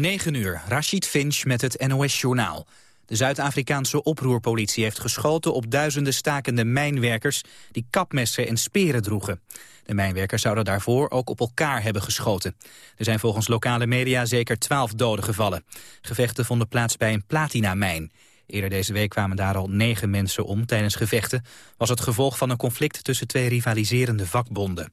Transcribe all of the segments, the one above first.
9 uur, Rashid Finch met het NOS-journaal. De Zuid-Afrikaanse oproerpolitie heeft geschoten op duizenden stakende mijnwerkers... die kapmessen en speren droegen. De mijnwerkers zouden daarvoor ook op elkaar hebben geschoten. Er zijn volgens lokale media zeker twaalf doden gevallen. Gevechten vonden plaats bij een platinamijn. Eerder deze week kwamen daar al negen mensen om tijdens gevechten. Was het gevolg van een conflict tussen twee rivaliserende vakbonden.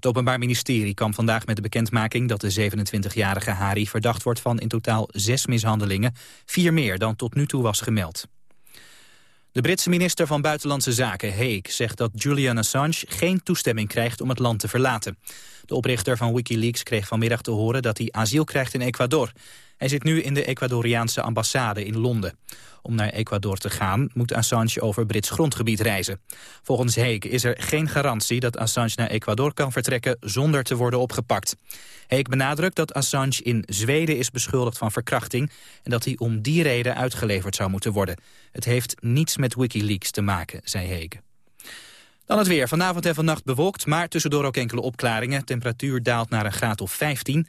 Het Openbaar Ministerie kwam vandaag met de bekendmaking dat de 27-jarige Hari verdacht wordt van in totaal zes mishandelingen, vier meer dan tot nu toe was gemeld. De Britse minister van Buitenlandse Zaken, Haig, zegt dat Julian Assange geen toestemming krijgt om het land te verlaten. De oprichter van Wikileaks kreeg vanmiddag te horen dat hij asiel krijgt in Ecuador. Hij zit nu in de Ecuadoriaanse ambassade in Londen. Om naar Ecuador te gaan moet Assange over Brits grondgebied reizen. Volgens Heek is er geen garantie dat Assange naar Ecuador kan vertrekken zonder te worden opgepakt. Heek benadrukt dat Assange in Zweden is beschuldigd van verkrachting en dat hij om die reden uitgeleverd zou moeten worden. Het heeft niets met Wikileaks te maken, zei Heek. Dan het weer. Vanavond en vannacht bewolkt, maar tussendoor ook enkele opklaringen. Temperatuur daalt naar een graad of 15.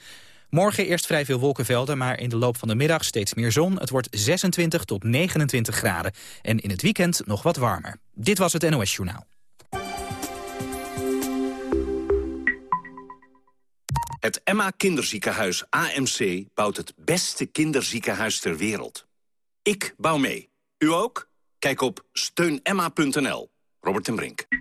Morgen eerst vrij veel wolkenvelden, maar in de loop van de middag steeds meer zon. Het wordt 26 tot 29 graden. En in het weekend nog wat warmer. Dit was het NOS Journaal. Het Emma Kinderziekenhuis AMC bouwt het beste kinderziekenhuis ter wereld. Ik bouw mee. U ook? Kijk op steunemma.nl. Robert en Brink.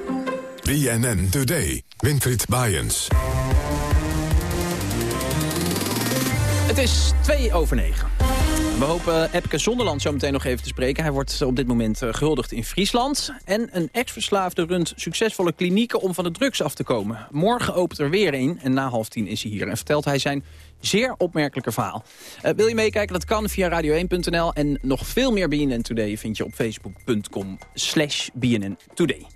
BNN Today. Winfried Bajens. Het is twee over negen. We hopen Epke Zonderland zo meteen nog even te spreken. Hij wordt op dit moment eh, gehuldigd in Friesland. En een ex-verslaafde runt succesvolle klinieken om van de drugs af te komen. Morgen opent er weer een en na half tien is hij hier. En vertelt hij zijn zeer opmerkelijke verhaal. Uh, wil je meekijken? Dat kan via radio1.nl. En nog veel meer BNN Today vind je op facebook.com slash BNN Today.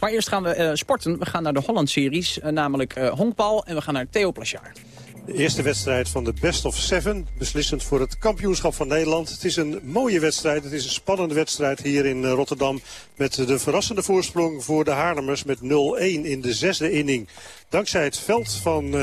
Maar eerst gaan we uh, sporten. We gaan naar de Holland-series, uh, namelijk uh, honkbal. En we gaan naar Theo Plachard. De eerste wedstrijd van de Best of Seven. Beslissend voor het kampioenschap van Nederland. Het is een mooie wedstrijd. Het is een spannende wedstrijd hier in Rotterdam. Met de verrassende voorsprong voor de Haarlemers met 0-1 in de zesde inning. Dankzij het veld van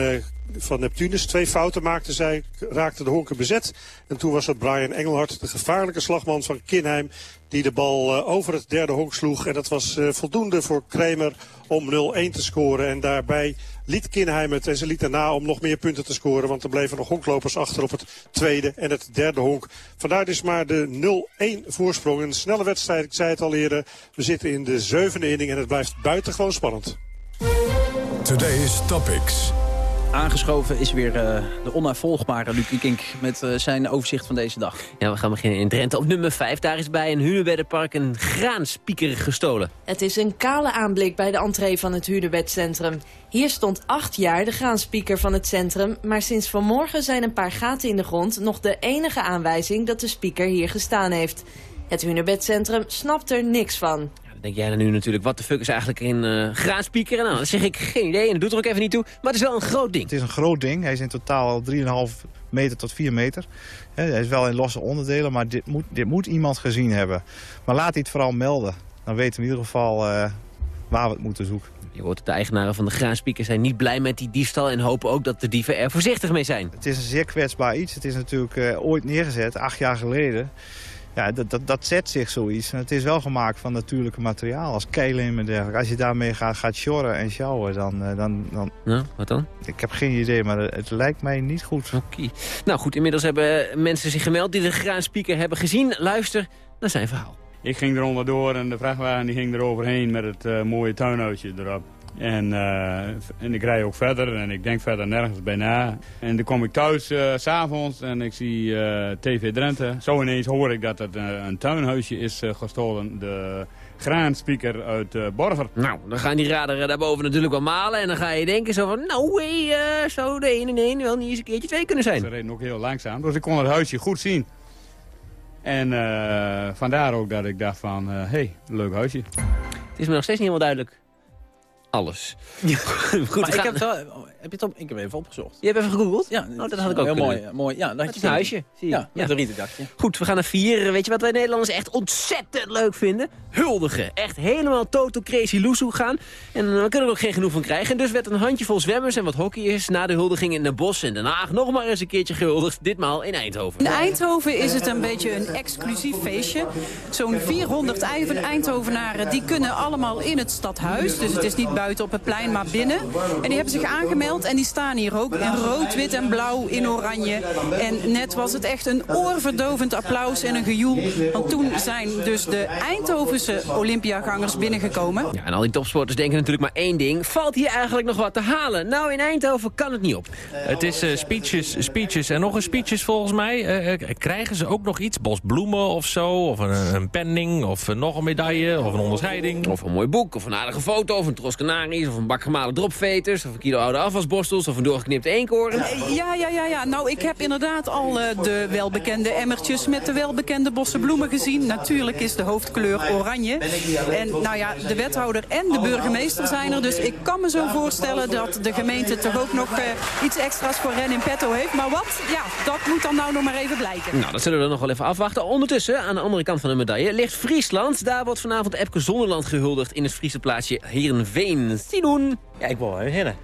van Neptunus. Twee fouten maakte zij, raakte de honken bezet. En toen was het Brian Engelhard, de gevaarlijke slagman van Kinheim... die de bal uh, over het derde honk sloeg. En dat was uh, voldoende voor Kramer om 0-1 te scoren. En daarbij liet Kinheim het en ze liet daarna om nog meer punten te scoren. Want er bleven nog honklopers achter op het tweede en het derde honk. Vandaar dus maar de 0-1 voorsprong. Een snelle wedstrijd, ik zei het al eerder. We zitten in de zevende inning en het blijft buitengewoon spannend. Today's Topics. Aangeschoven is weer uh, de onafvolgbare Lucie Kink met uh, zijn overzicht van deze dag. Ja, we gaan beginnen in Drenthe op nummer 5. Daar is bij een Hunebeddenpark een graanspieker gestolen. Het is een kale aanblik bij de entree van het Hunebedcentrum. Hier stond acht jaar de graanspieker van het centrum... maar sinds vanmorgen zijn een paar gaten in de grond... nog de enige aanwijzing dat de speaker hier gestaan heeft. Het Hunebedcentrum snapt er niks van denk jij dan nu natuurlijk, wat de fuck is eigenlijk een uh, graanspieker? Nou, dan zeg ik geen idee en dat doet er ook even niet toe. Maar het is wel een groot ding. Het is een groot ding. Hij is in totaal 3,5 meter tot 4 meter. hij is wel in losse onderdelen, maar dit moet, dit moet iemand gezien hebben. Maar laat hij het vooral melden. Dan weten we in ieder geval uh, waar we het moeten zoeken. Je hoort de eigenaren van de graanspieker zijn niet blij met die diefstal... en hopen ook dat de dieven er voorzichtig mee zijn. Het is een zeer kwetsbaar iets. Het is natuurlijk uh, ooit neergezet, acht jaar geleden. Ja, dat, dat, dat zet zich zoiets. En het is wel gemaakt van natuurlijke materiaal, als keilim en dergelijke. Als je daarmee gaat, gaat sjorren en sjouwen, dan, eh, dan, dan... Nou, wat dan? Ik heb geen idee, maar het lijkt mij niet goed. Oké. Nou goed, inmiddels hebben mensen zich gemeld die de graanspeaker hebben gezien. Luister naar zijn verhaal. Ik ging er onderdoor en de vrachtwagen die ging er overheen met het uh, mooie tuinhuisje erop. En, uh, en ik rij ook verder en ik denk verder nergens bij na. En dan kom ik thuis uh, s'avonds en ik zie uh, TV Drenthe. Zo ineens hoor ik dat het een tuinhuisje is gestolen. De graanspeaker uit Borger. Nou, dan gaan die raderen daarboven natuurlijk wel malen. En dan ga je denken zo van, nou hey, zou de 1 en 1 wel niet eens een keertje 2 kunnen zijn. Ze reden ook heel langzaam, dus ik kon het huisje goed zien. En vandaar ook dat ik dacht van, hé, hey, leuk huisje. Het is me nog steeds niet helemaal duidelijk alles. Ja. Goed, maar ik heb, wel, heb je het op, ik heb even opgezocht. Je hebt even gegoogeld? Ja, oh, dat had ik ook heel mooi, mooi. Ja, dat is een huisje. Zie je. Ja, met een rieten dakje. Goed, we gaan naar vier. Weet je wat wij Nederlanders echt ontzettend leuk vinden? Huldigen. Echt helemaal total crazy loesoe gaan. En daar kunnen we ook geen genoeg van krijgen. En dus werd een handjevol zwemmers en wat hockeyers na de huldiging in Den Bosch en Den Haag nog maar eens een keertje gehuldigd. Ditmaal in Eindhoven. In Eindhoven is het een beetje een exclusief feestje. Zo'n 400 Eindhovenaren die kunnen allemaal in het stadhuis. Dus het is niet buiten op het plein, maar binnen. En die hebben zich aangemeld en die staan hier ook in rood, wit en blauw in oranje. En net was het echt een oorverdovend applaus en een gejoel. Want toen zijn dus de Eindhovense Olympiagangers binnengekomen. Ja, en al die topsporters denken natuurlijk maar één ding. Valt hier eigenlijk nog wat te halen? Nou, in Eindhoven kan het niet op. Het is uh, speeches, speeches en nog een speeches volgens mij. Uh, krijgen ze ook nog iets? Bos bloemen of zo? Of een, een penning? Of nog een medaille? Of een onderscheiding? Of een mooi boek? Of een aardige foto? Of een tros Of een bak gemalen dropveters? Of een kilo oude afwasborstels? Of een doorgeknipte eenkoren? Ja, ja, ja, ja. Nou, ik heb inderdaad al de welbekende emmertjes met de welbekende bossen bloemen gezien. Natuurlijk is de hoofdkleur oranje. En nou ja, de wethouder en de burgemeester zijn er. Dus ik kan me zo voorstellen dat de gemeente toch ook nog iets extra's voor Ren in petto heeft. Maar wat? Ja, dat moet dan nou nog maar even blijken. Nou, dat zullen we nog wel even afwachten. Ondertussen, aan de andere kant van de medaille, ligt Friesland. Daar wordt vanavond Epke Zonderland gehuldigd in het Friese plaatsje Heerenveen. Sidoen! Ja, ik wil even. Ik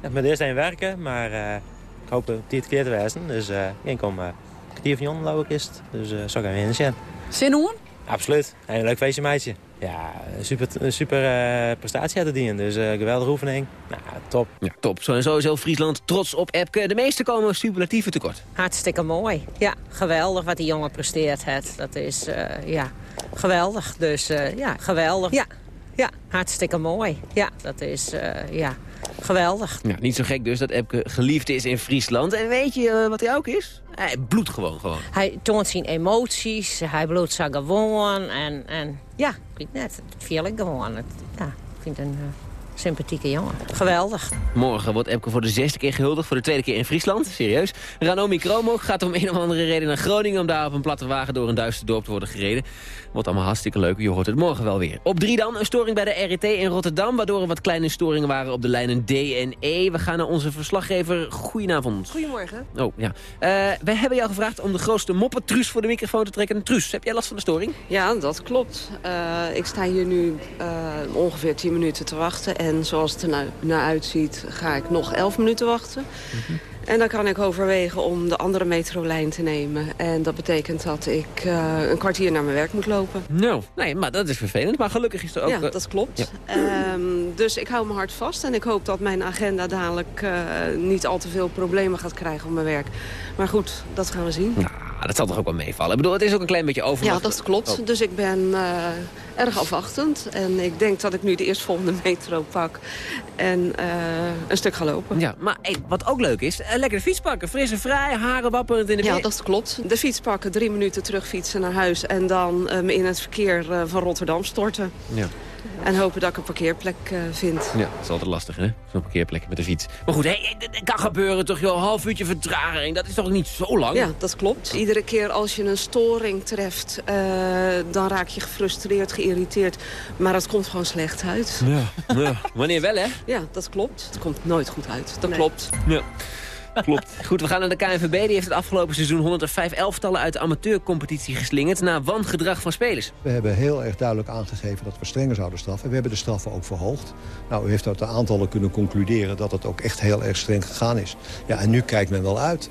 heb met eerst een werken, maar uh, ik hoop het dit keer te wijzen. Dus uh, ik kom uh, kwartier van Jon, het. Dus uh, zou ik even hinnen Zin hoor? Absoluut. Een leuk feestje, meisje. Ja, super, super uh, prestatie uit dienen. Dus uh, geweldige oefening. Nou, top. Ja, top. Zo en sowieso Friesland trots op Epke. De meeste komen superlatieve tekort. Hartstikke mooi. Ja, geweldig wat die jongen presteert heeft. Dat is, uh, ja, geweldig. Dus ja, geweldig. Ja, ja, hartstikke mooi. Ja, dat is, ja, geweldig. Ja, niet zo gek dus dat Epke geliefd is in Friesland. En weet je wat hij ook is? Hij bloedt gewoon, gewoon. Hij toont zijn emoties, hij bloedt zo gewoon. En, en ja, ik net, het viel ik gewoon. Het, ja, ik vind een uh, sympathieke jongen. Geweldig. Morgen wordt Epke voor de zesde keer gehuldigd, voor de tweede keer in Friesland. Serieus. Ranomi Kromo gaat om een of andere reden naar Groningen... om daar op een platte wagen door een duister dorp te worden gereden. Wordt allemaal hartstikke leuk. Je hoort het morgen wel weer. Op drie dan een storing bij de RET in Rotterdam... waardoor er wat kleine storingen waren op de lijnen D en E. We gaan naar onze verslaggever. Goedenavond. Goedemorgen. Oh, ja. Uh, wij hebben jou gevraagd om de grootste moppetruus voor de microfoon te trekken. Truus, heb jij last van de storing? Ja, dat klopt. Uh, ik sta hier nu uh, ongeveer 10 minuten te wachten. En zoals het er nou naar uitziet, ga ik nog 11 minuten wachten. Mm -hmm. En dan kan ik overwegen om de andere metrolijn te nemen. En dat betekent dat ik uh, een kwartier naar mijn werk moet lopen. Nou, nee, maar dat is vervelend. Maar gelukkig is er ook... Ja, dat klopt. Ja. Um, dus ik hou me hard vast. En ik hoop dat mijn agenda dadelijk uh, niet al te veel problemen gaat krijgen op mijn werk. Maar goed, dat gaan we zien. Nou, dat zal toch ook wel meevallen. Ik bedoel, het is ook een klein beetje overmacht. Ja, dat klopt. Oh. Dus ik ben uh, erg afwachtend. En ik denk dat ik nu de eerstvolgende metro pak. En uh, een stuk ga lopen. Ja, maar hey, wat ook leuk is, uh, lekker de fiets pakken. Fris en vrij, haren wapperend in de Ja, dat klopt. De fiets pakken, drie minuten terug fietsen naar huis. En dan me in het verkeer van Rotterdam storten. Ja. En hopen dat ik een parkeerplek uh, vind. Ja, dat is altijd lastig, hè? Zo'n parkeerplek met de fiets. Maar goed, hey, dat kan gebeuren toch, joh. Een half uurtje vertraging, dat is toch niet zo lang? Ja, dat klopt. Iedere keer als je een storing treft, uh, dan raak je gefrustreerd, geïrriteerd. Maar het komt gewoon slecht uit. Ja, ja. wanneer wel, hè? Ja, dat klopt. Het komt nooit goed uit. Dat nee. klopt. Ja. Klopt. Goed, we gaan naar de KNVB. Die heeft het afgelopen seizoen 105 elftallen uit de amateurcompetitie geslingerd... na wangedrag van spelers. We hebben heel erg duidelijk aangegeven dat we strenger zouden straffen. En we hebben de straffen ook verhoogd. Nou, u heeft uit de aantallen kunnen concluderen dat het ook echt heel erg streng gegaan is. Ja, en nu kijkt men wel uit.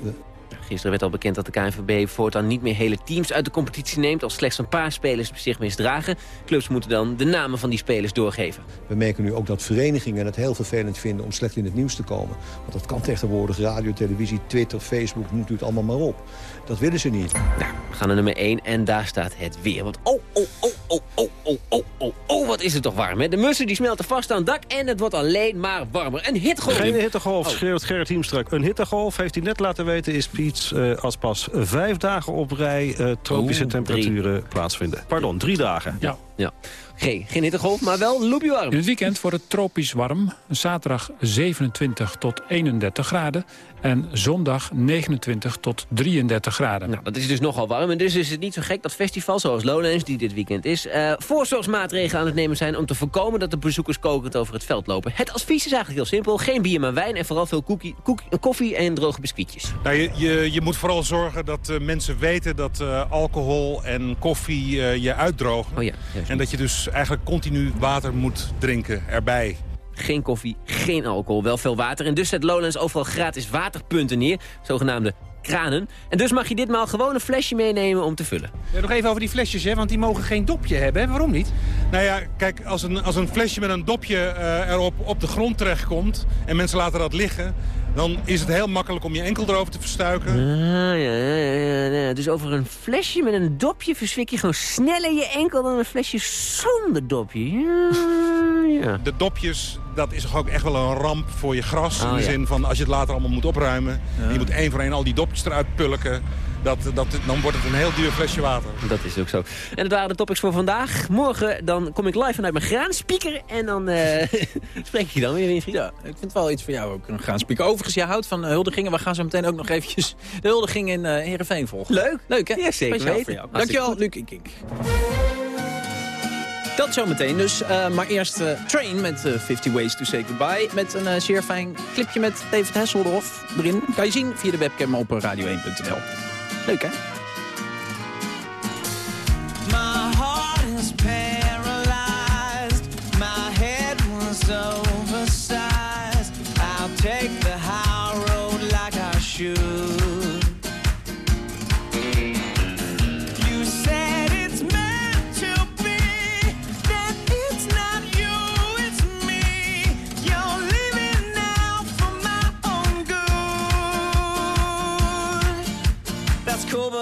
Gisteren werd al bekend dat de KNVB voortaan niet meer hele teams uit de competitie neemt... als slechts een paar spelers zich misdragen. Clubs moeten dan de namen van die spelers doorgeven. We merken nu ook dat verenigingen het heel vervelend vinden om slecht in het nieuws te komen. Want dat kan tegenwoordig radio, televisie, Twitter, Facebook, noemt u het allemaal maar op. Dat willen ze niet. Nou, we gaan naar nummer 1 en daar staat het weer. Want oh, oh, oh, oh, oh, oh, oh, oh, oh, wat is het toch warm, hè? De mussen die smelten vast aan het dak en het wordt alleen maar warmer. Een hittegolf. Geen hittegolf, oh. schreeuwt Gerrit Hiemstrak. Een hittegolf, heeft hij net laten weten, is Piets uh, als pas vijf dagen op rij uh, tropische Oeh, temperaturen drie. plaatsvinden. Pardon, drie dagen. Ja. ja. Geen, geen hittegolf, maar wel loopje warm. In het weekend wordt het tropisch warm. Zaterdag 27 tot 31 graden. En zondag 29 tot 33 graden. Nou, dat is dus nogal warm. En dus is het niet zo gek dat festivals zoals Lowlands, die dit weekend is... Uh, voorzorgsmaatregelen aan het nemen zijn om te voorkomen dat de bezoekers kokend over het veld lopen. Het advies is eigenlijk heel simpel. Geen bier, maar wijn en vooral veel koekie, koekie, koffie en droge biscuitjes. Nou, je, je, je, moet vooral zorgen dat uh, mensen weten dat uh, alcohol en koffie je uitdrogen. Oh ja, en dat je dus eigenlijk continu water moet drinken erbij. Geen koffie, geen alcohol, wel veel water. En dus zet Lowlands overal gratis waterpunten neer. Zogenaamde kranen. En dus mag je ditmaal gewoon een flesje meenemen om te vullen. Ja, nog even over die flesjes, hè, want die mogen geen dopje hebben. Hè? Waarom niet? Nou ja, kijk, als een, als een flesje met een dopje uh, erop op de grond terechtkomt... en mensen laten dat liggen, dan is het heel makkelijk om je enkel erover te verstuiken. Ah, ja, ja, ja, ja. Dus over een flesje met een dopje verswik je gewoon sneller je enkel... dan een flesje zonder dopje. Ja, ja. De dopjes, dat is toch ook echt wel een ramp voor je gras. Oh, in de zin van als je het later allemaal moet opruimen. Ja. Je moet één voor één al die dopjes eruit pulken. Dat, dat, dan wordt het een heel duur flesje water. Dat is ook zo. En dat waren de topics voor vandaag. Morgen dan kom ik live vanuit mijn graanspeaker. En dan uh, spreek ik je dan weer, Winfried. Ja, ik vind wel iets voor jou ook, een graanspeaker. Overigens, jij houdt van uh, huldigingen. We gaan zo meteen ook nog eventjes de huldiging in uh, Heerenveen volgen. Leuk. Leuk, hè? Ja, zeker Speciaal voor jou. Dankjewel, Luc Kink. Dat zometeen dus. Uh, maar eerst uh, Train met uh, 50 Ways to Say Goodbye. Met een zeer fijn clipje met David Hasselhoff erin. Kan je zien via de webcam op radio1.nl. Leuk, hè?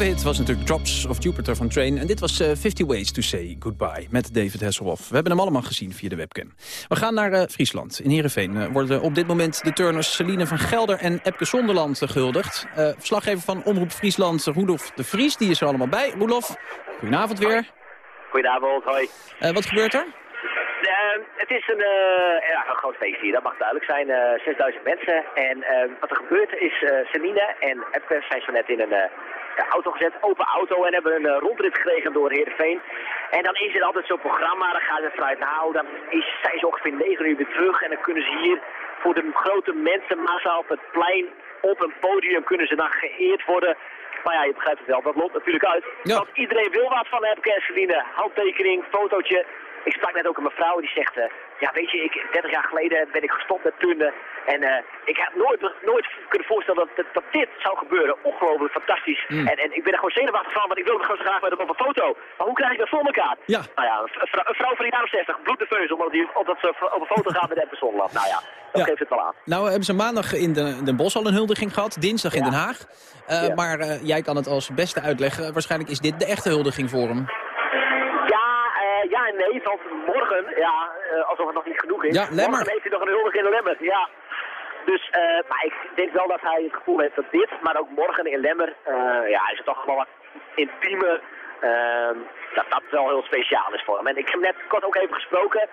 grote hit was natuurlijk Drops of Jupiter van Train. En dit was uh, 50 Ways to Say Goodbye met David Hasselhoff. We hebben hem allemaal gezien via de webcam. We gaan naar uh, Friesland. In Heerenveen uh, worden op dit moment de turners Celine van Gelder en Epke Zonderland gehuldigd. verslaggever van Omroep Friesland, Roelof de Vries, die is er allemaal bij. Roelof, goedenavond weer. Goedenavond, hoi. wat gebeurt er? Uh, het is een, uh, ja, een groot feest hier, dat mag duidelijk zijn. Uh, 6000 mensen. En wat er gebeurt is, Celine en Epke zijn zo net in een auto gezet, open auto. En hebben een rondrit gekregen door Heerenveen. En dan is het altijd zo'n programma, dan gaat het vanuit, nou, dan is, zijn ze ongeveer 9 uur weer terug. En dan kunnen ze hier voor de grote mensenmassa op het plein, op een podium, kunnen ze dan geëerd worden. Maar ja, je begrijpt het wel, dat loopt natuurlijk uit. Want iedereen wil wat van Epke en Celine. Handtekening, fotootje. Ik sprak net ook een mevrouw die zegt, uh, ja weet je, ik, 30 jaar geleden ben ik gestopt met turnen. En uh, ik heb nooit, nooit kunnen voorstellen dat, dat, dit zou gebeuren. Ongelooflijk fantastisch. Mm. En, en ik ben er gewoon zenuwachtig van, want ik wil het gewoon zo graag met hem op een foto. Maar hoe krijg ik dat voor elkaar? Ja. Nou ja, een, vrouw, een vrouw van de jaren 60, bloednerveus, omdat, die, omdat ze op een foto gaat met Epke Zonderland. Nou ja, dat geeft het wel aan. Nou hebben ze maandag in Den, Den Bosch al een huldiging gehad, dinsdag in Den Haag. Uh, ja. Maar jij kan het als beste uitleggen. Waarschijnlijk is dit de echte huldiging voor hem ja, uh, alsof het nog niet genoeg is. Ja, Lemmer. Morgen heeft hij nog een huldiging in Lemmer, ja. Dus, uh, maar ik denk wel dat hij het gevoel heeft dat dit, maar ook morgen in Lemmer, uh, ja, is het toch wel wat intiemer, dat dat wel heel speciaal is voor hem. En ik heb hem net kort ook even gesproken,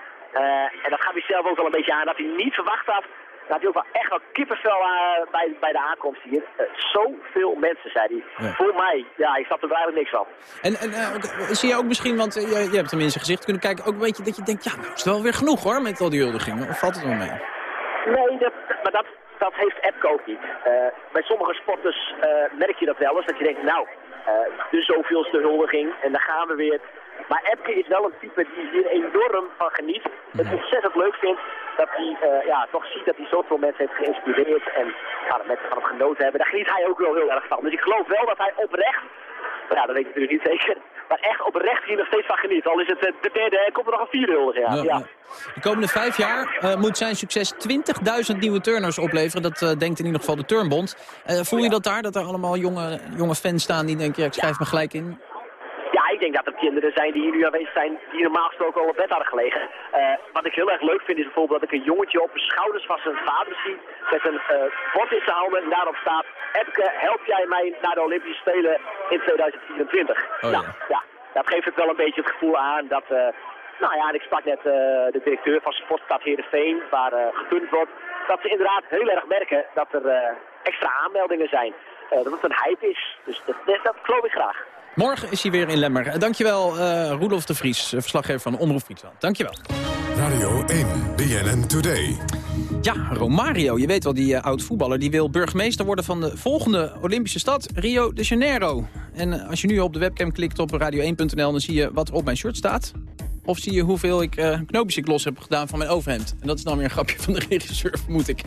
en dat gaat hij zelf ook wel een beetje aan, dat hij niet verwacht had dat hij ook wel echt wel kippenvel uh, bij, bij de aankomst hier. Uh, zoveel mensen, zei hij. Ja. Voor mij, ja, ik snap er eigenlijk niks van. En, en uh, zie je ook misschien, want je, je hebt tenminste gezicht kunnen kijken, ook een beetje dat je denkt, ja, nou is het wel weer genoeg hoor, met al die huldigingen. Of valt het wel mee? Nee, dat, maar dat, dat heeft Epco ook niet. bij sommige sporters merk je dat wel eens, dat je denkt, nou, de zoveelste huldiging en dan gaan we weer. Maar Epke is wel een type die hier enorm van geniet. Het ontzettend leuk vindt dat hij uh, ja, toch ziet dat hij zoveel mensen heeft geïnspireerd. En ja, dat mensen van hem genoten hebben. Daar geniet hij ook wel heel erg van. Dus ik geloof wel dat hij oprecht, ja dat weet ik natuurlijk niet zeker, maar echt oprecht hier nog steeds van geniet. Al is het uh, de derde en komt er nog een vierde huldige. Ja. Ja, De komende vijf jaar uh, moet zijn succes 20.000 nieuwe turners opleveren. Dat denkt in ieder geval de Turnbond. voel je dat daar, dat er allemaal jonge, jonge fans staan die denken, ja, ik schrijf me gelijk in? Ik denk dat er kinderen zijn die hier nu aanwezig zijn, die normaal gesproken al op bed hadden gelegen. Uh, wat ik heel erg leuk vind is bijvoorbeeld dat ik een jongetje op de schouders van zijn vader zie, met een uh, bord in zijn handen en daarop staat, Epke, help jij mij naar de Olympische Spelen in 2024? Oh, nou, ja. dat geeft het wel een beetje het gevoel aan dat, uh, nou ja, en ik sprak net de directeur van Sportstad Heerenveen, waar geturnd wordt, dat ze inderdaad heel erg merken dat er extra aanmeldingen zijn. dat het een hype is. Dus dat, dat geloof ik graag. Morgen is hij weer in Lemmer. Dankjewel, uh, Roelof de Vries, verslaggever van Omroep Friesland. Dankjewel. Radio 1, BNN Today. Ja, Romario, je weet wel, die uh, oud-voetballer... die wil burgemeester worden van de volgende Olympische stad, Rio de Janeiro. En uh, als je nu op de webcam klikt op radio1.nl... dan zie je wat er op mijn shirt staat. Of zie je hoeveel ik, uh, knoopjes ik los heb gedaan van mijn overhemd. En dat is dan weer een grapje van de regisseur, vermoed ik.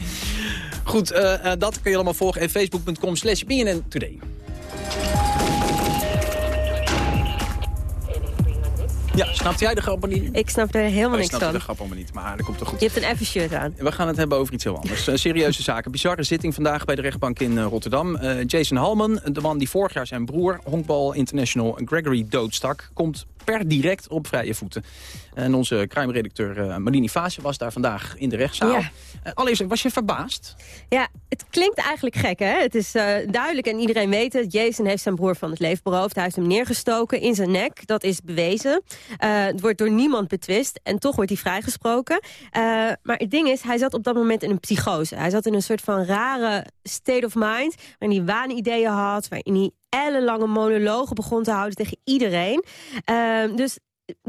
Goed, dat kun je allemaal volgen. En facebook.com slash BNN Today. Ja, snapte jij de grap niet? Ik snap er helemaal niks van. Ik de grap allemaal niet, maar dat komt toch goed. Je hebt een even shirt aan. We gaan het hebben over iets heel anders. serieuze zaken. Bizarre zitting vandaag bij de rechtbank in uh, Rotterdam. Uh, Jason Halman, de man die vorig jaar zijn broer, honkbal international Gregory doodstak, komt per direct op vrije voeten. En onze crime-redacteur uh, Malini Fase was daar vandaag in de rechtszaal. Ja. Uh, allereerst, was je verbaasd? Ja, het klinkt eigenlijk gek, hè? Het is uh, duidelijk en iedereen weet het. Jason heeft zijn broer van het leven beroofd. Hij heeft hem neergestoken in zijn nek. Dat is bewezen. het wordt door niemand betwist. En toch wordt hij vrijgesproken. maar het ding is, hij zat op dat moment in een psychose. Hij zat in een soort van rare state of mind... waarin hij waanideeën had, waarin hij ellenlange monologen begon te houden tegen iedereen. Uh, dus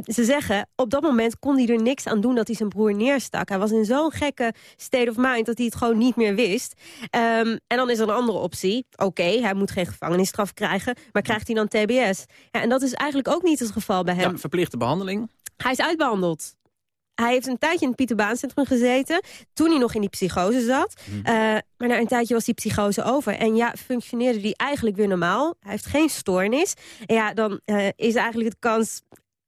ze zeggen, op dat moment kon hij er niks aan doen dat hij zijn broer neerstak. Hij was in zo'n gekke state of mind dat hij het gewoon niet meer wist. Um, en dan is er een andere optie. Oké, hij moet geen gevangenisstraf krijgen, maar krijgt hij dan TBS? Ja, en dat is eigenlijk ook niet het geval bij hem. Ja, verplichte behandeling. Hij is uitbehandeld. Hij heeft een tijdje in het Pieter Baan Centrum gezeten. Toen hij nog in die psychose zat. Uh, maar na een tijdje was die psychose over. En ja, functioneerde hij eigenlijk weer normaal. Hij heeft geen stoornis. En ja, dan uh, is eigenlijk de kans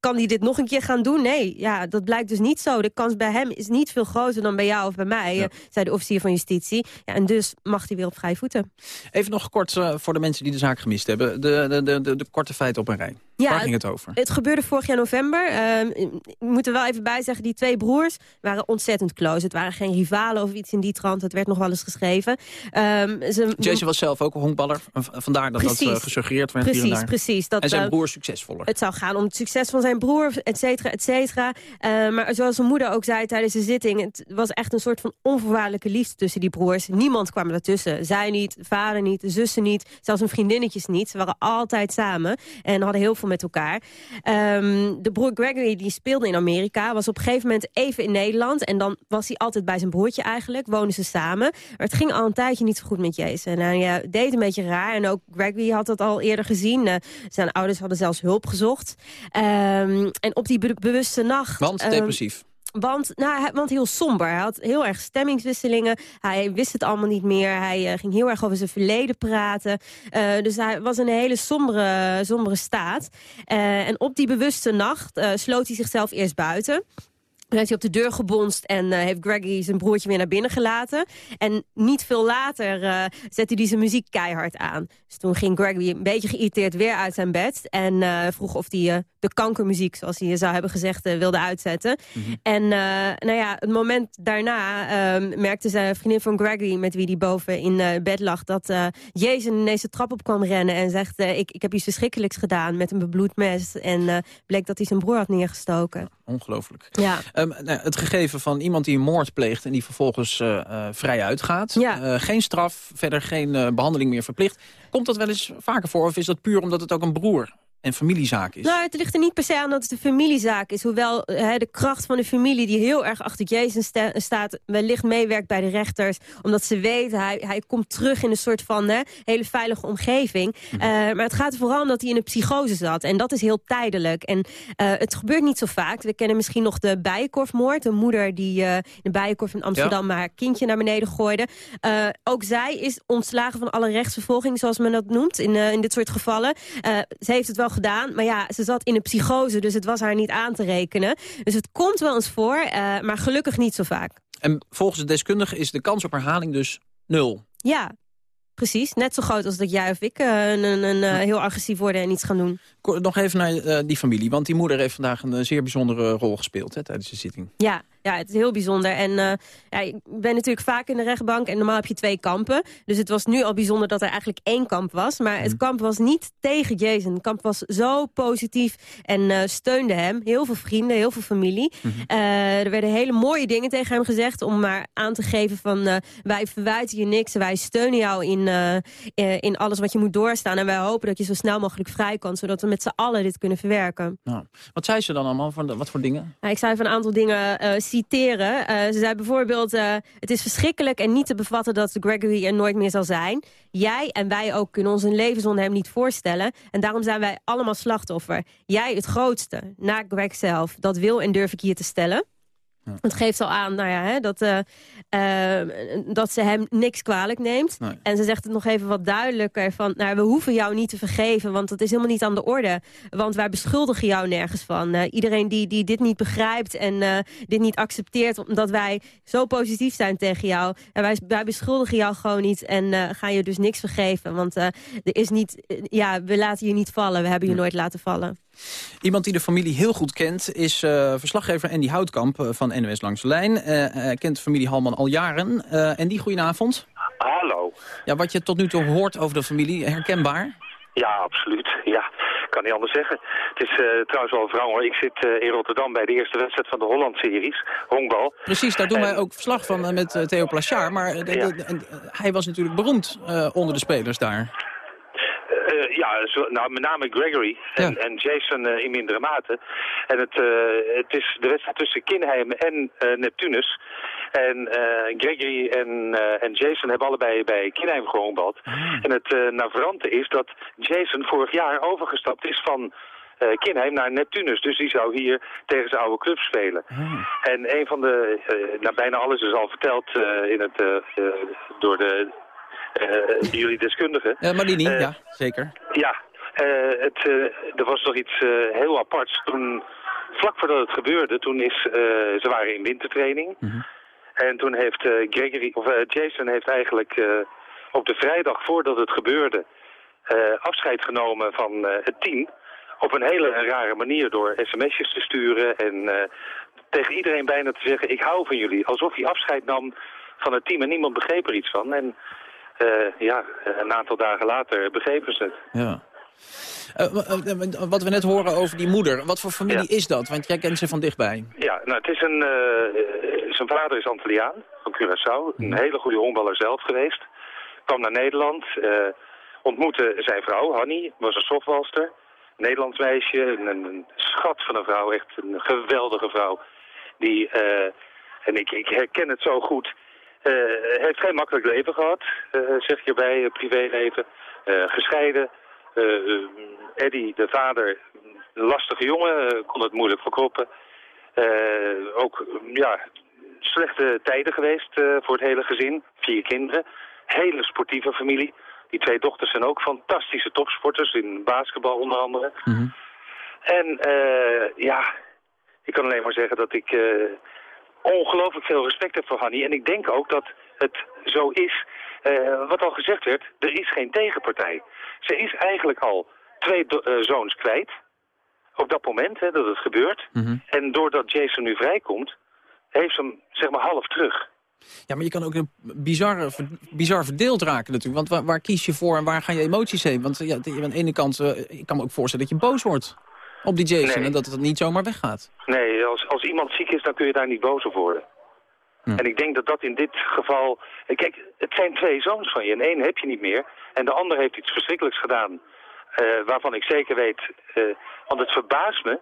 kan hij dit nog een keer gaan doen? Nee, ja, dat blijkt dus niet zo. De kans bij hem is niet veel groter dan bij jou of bij mij, ja. zei de officier van justitie. Ja, en dus mag hij weer op vrije voeten. Even nog kort uh, voor de mensen die de zaak gemist hebben. De, de, de, de, de korte feiten op een rij. Ja, Waar ging het over? Het gebeurde vorig jaar november. Uh, ik moet er wel even bij zeggen, die twee broers waren ontzettend close. Het waren geen rivalen of iets in die trant. Het werd nog wel eens geschreven. Um, ze... Jason was zelf ook een honkballer. Vandaar dat precies. dat uh, gesuggereerd werd precies, hier en daar. Precies, dat, en zijn broer succesvoller. Het zou gaan om het succes van zijn broer, et cetera, et cetera. Uh, maar zoals zijn moeder ook zei tijdens de zitting... het was echt een soort van onvoorwaardelijke liefde tussen die broers. Niemand kwam ertussen. Zij niet, vader niet, zussen niet, zelfs hun vriendinnetjes niet. Ze waren altijd samen en hadden heel veel met elkaar. Um, de broer Gregory die speelde in Amerika, was op een gegeven moment even in Nederland... en dan was hij altijd bij zijn broertje eigenlijk, woonden ze samen. Maar het ging al een tijdje niet zo goed met Jason. En hij deed een beetje raar en ook Gregory had dat al eerder gezien. Uh, zijn ouders hadden zelfs hulp gezocht. Um, en op die be bewuste nacht... Want depressief. Um, want, nou, want heel somber. Hij had heel erg stemmingswisselingen. Hij wist het allemaal niet meer. Hij uh, ging heel erg over zijn verleden praten. Uh, dus hij was in een hele sombere, sombere staat. Uh, en op die bewuste nacht sloot hij zichzelf eerst buiten. Dan heeft hij op de deur gebonst en uh, heeft Greggy zijn broertje weer naar binnen gelaten. En niet veel later uh, zette hij zijn muziek keihard aan. Dus toen ging Greggy een beetje geïrriteerd weer uit zijn bed. En uh, vroeg of hij de kankermuziek, zoals hij zou hebben gezegd, wilde uitzetten. Mm -hmm. En nou ja, het moment daarna ehm, merkte zijn vriendin van Greggy, met wie hij boven in bed lag, dat Jason ineens de trap op kwam rennen en zegt... ik, ik heb iets verschrikkelijks gedaan met een bebloed mes. En bleek dat hij zijn broer had neergestoken. Ongelooflijk. Ja. Um, nou, het gegeven van iemand die een moord pleegt en die vervolgens uh, uh, vrij uitgaat. Ja. Uh, geen straf, verder geen behandeling meer verplicht. Komt dat wel eens vaker voor of is dat puur omdat het ook een broer en familiezaak is? Nou, het ligt er niet per se aan dat het een familiezaak is. Hoewel de kracht van de familie die heel erg achter Jason sta staat... wellicht meewerkt bij de rechters. Omdat ze weten, hij, hij komt terug in een soort van he, hele veilige omgeving. -hmm. uh, maar het gaat er vooral om dat hij in een psychose zat. En dat is heel tijdelijk. En uh, het gebeurt niet zo vaak. We kennen misschien nog de Bijenkorfmoord. Een moeder die uh, in de Bijenkorf in Amsterdam ja. haar kindje naar beneden gooide. Ook zij is ontslagen van alle rechtsvervolging, zoals men dat noemt, in, in dit soort gevallen. Ze heeft het wel gedaan, maar ja, ze zat in een psychose, dus het was haar niet aan te rekenen. Dus het komt wel eens voor, uh, maar gelukkig niet zo vaak. En volgens de deskundige is de kans op herhaling dus nul? Ja, precies. Net zo groot als dat jij of ik uh, een, een, een, uh, heel agressief worden en iets gaan doen. Nog even naar uh, die familie, want die moeder heeft vandaag een zeer bijzondere rol gespeeld hè, tijdens de zitting. Ja, ja, het is heel bijzonder. En uh, ja, ik ben natuurlijk vaak in de rechtbank en normaal heb je twee kampen. Dus het was nu al bijzonder dat er eigenlijk één kamp was. Maar het kamp was niet tegen Jason. Het kamp was zo positief en uh, steunde hem. Heel veel vrienden, heel veel familie. Mm -hmm. uh, er werden hele mooie dingen tegen hem gezegd om maar aan te geven van wij verwijten je niks. Wij steunen jou in, in alles wat je moet doorstaan. En wij hopen dat je zo snel mogelijk vrij kan, zodat we met z'n allen dit kunnen verwerken. Nou, wat zei ze dan allemaal? Van, wat voor dingen? Nou, ik zei van een aantal dingen citeren. Uh, ze zei bijvoorbeeld, uh, het is verschrikkelijk en niet te bevatten dat Gregory er nooit meer zal zijn. Jij en wij ook kunnen ons een leven zonder hem niet voorstellen. En daarom zijn wij allemaal slachtoffer. Jij het grootste, na Greg zelf. Dat wil en durf ik hier te stellen. Ja. Het geeft al aan nou ja, hè, dat, uh, uh, dat ze hem niks kwalijk neemt. Nee. En ze zegt het nog even wat duidelijker. Van, nou, we hoeven jou niet te vergeven, want dat is helemaal niet aan de orde. Want wij beschuldigen jou nergens van. Uh, iedereen die, die dit niet begrijpt en dit niet accepteert... omdat wij zo positief zijn tegen jou... en wij, wij beschuldigen jou gewoon niet en gaan je dus niks vergeven. Want er is niet, ja, we laten je niet vallen, we hebben je nooit laten vallen. Iemand die de familie heel goed kent is verslaggever Andy Houtkamp van NOS Langs de Lijn. Uh, kent de familie Halman al jaren. en die, goedenavond. Hallo. Ja, wat je tot nu toe hoort over de familie, herkenbaar? Ja, absoluut. Ja, kan niet anders zeggen. Het is trouwens wel een verhaal hoor. Ik zit in Rotterdam bij de eerste wedstrijd van de Holland-series, honkbal. Precies, daar doen en... wij ook verslag van met Theo Plachard. Maar hij was natuurlijk beroemd onder de spelers daar. Uh, ja, zo, nou, met name Gregory en, ja. en Jason uh, in mindere mate. En het, uh, het is de wedstrijd tussen Kinheim en Neptunus. En Gregory en, en Jason hebben allebei bij Kinheim gehombald. Hmm. En het navrante is dat Jason vorig jaar overgestapt is van... Uh, Kinheim naar Neptunus. Dus die zou hier tegen zijn oude club spelen. Hmm. En een van de, uh, nou bijna alles is al verteld uh, in het, door de uh, jullie deskundigen. Uh, Marini, uh, ja, zeker. Ja, het, er was nog iets heel aparts. Toen, vlak voordat het gebeurde, toen is, ze waren in wintertraining. Mhm. En toen heeft Gregory, of Jason heeft eigenlijk op de vrijdag voordat het gebeurde afscheid genomen van het team op een hele rare manier door sms'jes te sturen en tegen iedereen bijna te zeggen, ik hou van jullie. Alsof hij afscheid nam van het team en niemand begreep er iets van. En ja, een aantal dagen later begrepen ze het. Ja. Uh, wat we net horen over die moeder, wat voor familie is dat? Want jij kent ze van dichtbij. Ja, nou, het is een, uh, zijn vader is Antilliaan van Curaçao. Een hele goede honkballer zelf geweest. Kwam naar Nederland, ontmoette zijn vrouw, Hanny, was een softwalster. Nederlands meisje, een, een, schat van een vrouw, echt een geweldige vrouw. Die, en ik, ik herken het zo goed, uh, heeft geen makkelijk leven gehad, uh, zeg je bij, privéleven. Uh, gescheiden. Eddie, de vader, een lastige jongen, kon het moeilijk verkroppen. ook, ja, slechte tijden geweest voor het hele gezin. Vier kinderen. Hele sportieve familie. Die twee dochters zijn ook fantastische topsporters, in basketbal onder andere. Mm -hmm. En ja, ik kan alleen maar zeggen dat ik ongelooflijk veel respect heb voor Hanny. En ik denk ook dat het zo is, uh, wat al gezegd werd, er is geen tegenpartij. Ze is eigenlijk al twee uh, zoons kwijt, op dat moment hè, dat het gebeurt. Mm -hmm. En doordat Jason nu vrijkomt, heeft ze hem zeg maar half terug. Ja, maar je kan ook een bizar, bizar verdeeld raken natuurlijk. Want waar, waar, kies je voor en waar gaan je emoties heen? Want ja, aan de ene kant, uh, ik kan me ook voorstellen dat je boos wordt op die Jason nee. en dat het niet zomaar weggaat. Nee, als, als iemand ziek is, dan kun je daar niet boos op worden. Hm. En ik denk dat dat in dit geval... Kijk, het zijn twee zoons van je. En één heb je niet meer. En de ander heeft iets verschrikkelijks gedaan. Uh, waarvan ik zeker weet... Uh, want het verbaast me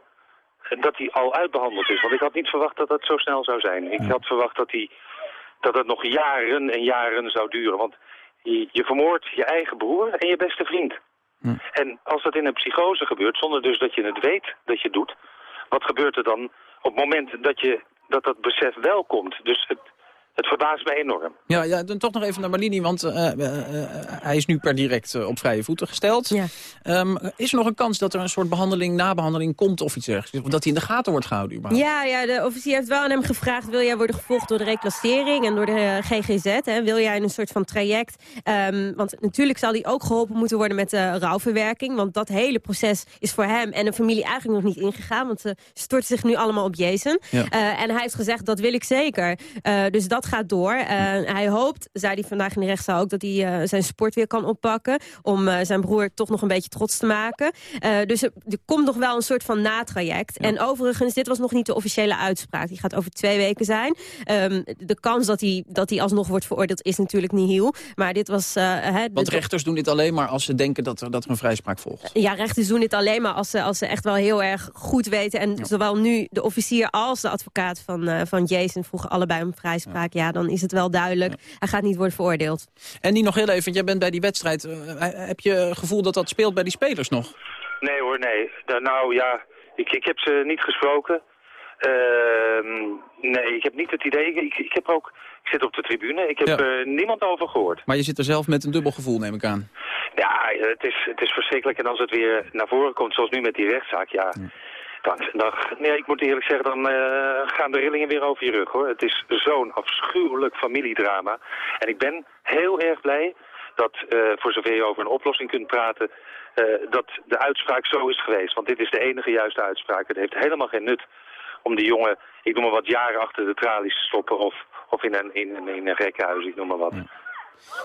dat hij al uitbehandeld is. Want ik had niet verwacht dat dat zo snel zou zijn. Ik had verwacht dat, hij, dat het nog jaren en jaren zou duren. Want je, je vermoordt je eigen broer en je beste vriend. Hm. En als dat in een psychose gebeurt, zonder dus dat je het weet dat je doet... wat gebeurt er dan op het moment dat je dat dat besef wel komt. Dus het, het verbaast me enorm. Ja, ja, dan toch nog even naar Marlini, want uh, uh, uh, hij is nu per direct op vrije voeten gesteld. Ja. Um, is er nog een kans dat er een soort behandeling, nabehandeling komt of iets dergelijks? Of dat hij in de gaten wordt gehouden überhaupt? Ja, ja, de officier heeft wel aan hem gevraagd... wil jij worden gevolgd door de reclassering en door de GGZ? Hè? Wil jij een soort van traject? Um, want natuurlijk zal hij ook geholpen moeten worden met de rouwverwerking. Want dat hele proces is voor hem en de familie eigenlijk nog niet ingegaan. Want ze storten zich nu allemaal op. Ja. en hij heeft gezegd, dat wil ik zeker. dus dat gaat door. Uh, hij hoopt, zei hij vandaag in de rechtszaal ook... dat hij uh, zijn sport weer kan oppakken... om uh, zijn broer toch nog een beetje trots te maken. dus er, er, komt nog wel een soort van natraject. Ja. En overigens, dit was nog niet de officiële uitspraak. Die gaat over twee weken zijn. Um, de kans dat hij, dat hij alsnog wordt veroordeeld is natuurlijk niet heel. Maar dit was... He, Want rechters doen dit alleen maar als ze denken dat er, dat er een vrijspraak volgt. Ja, rechters doen dit alleen maar als ze, als ze echt wel heel erg goed weten. En ja. zowel nu de officier als de advocaat van, van Jason vroegen allebei om vrijspraak. Ja, dan is het wel duidelijk. Ja. Hij gaat niet worden veroordeeld. En die nog heel even, jij bent bij die wedstrijd. Uh, heb je het gevoel dat dat speelt bij die spelers nog? Nee hoor, nee. Nou ja, ik, ik heb ze niet gesproken. Uh, nee, ik heb niet het idee. Ik, ik, heb ook, ik zit op de tribune. Ik heb ja. er niemand over gehoord. Maar je zit er zelf met een dubbel gevoel, neem ik aan. Ja, het is, het is verschrikkelijk. En als het weer naar voren komt, zoals nu met die rechtszaak, ja... ja. Nee, ik moet eerlijk zeggen, dan uh, gaan de rillingen weer over je rug, hoor. Het is zo'n afschuwelijk familiedrama. En ik ben heel erg blij dat, uh, voor zover je over een oplossing kunt praten... Uh, dat de uitspraak zo is geweest. Want dit is de enige juiste uitspraak. Het heeft helemaal geen nut om die jongen, ik noem maar wat, jaren achter de tralies te stoppen... of, of in, een, in, in een gekkenhuis, ik noem maar wat.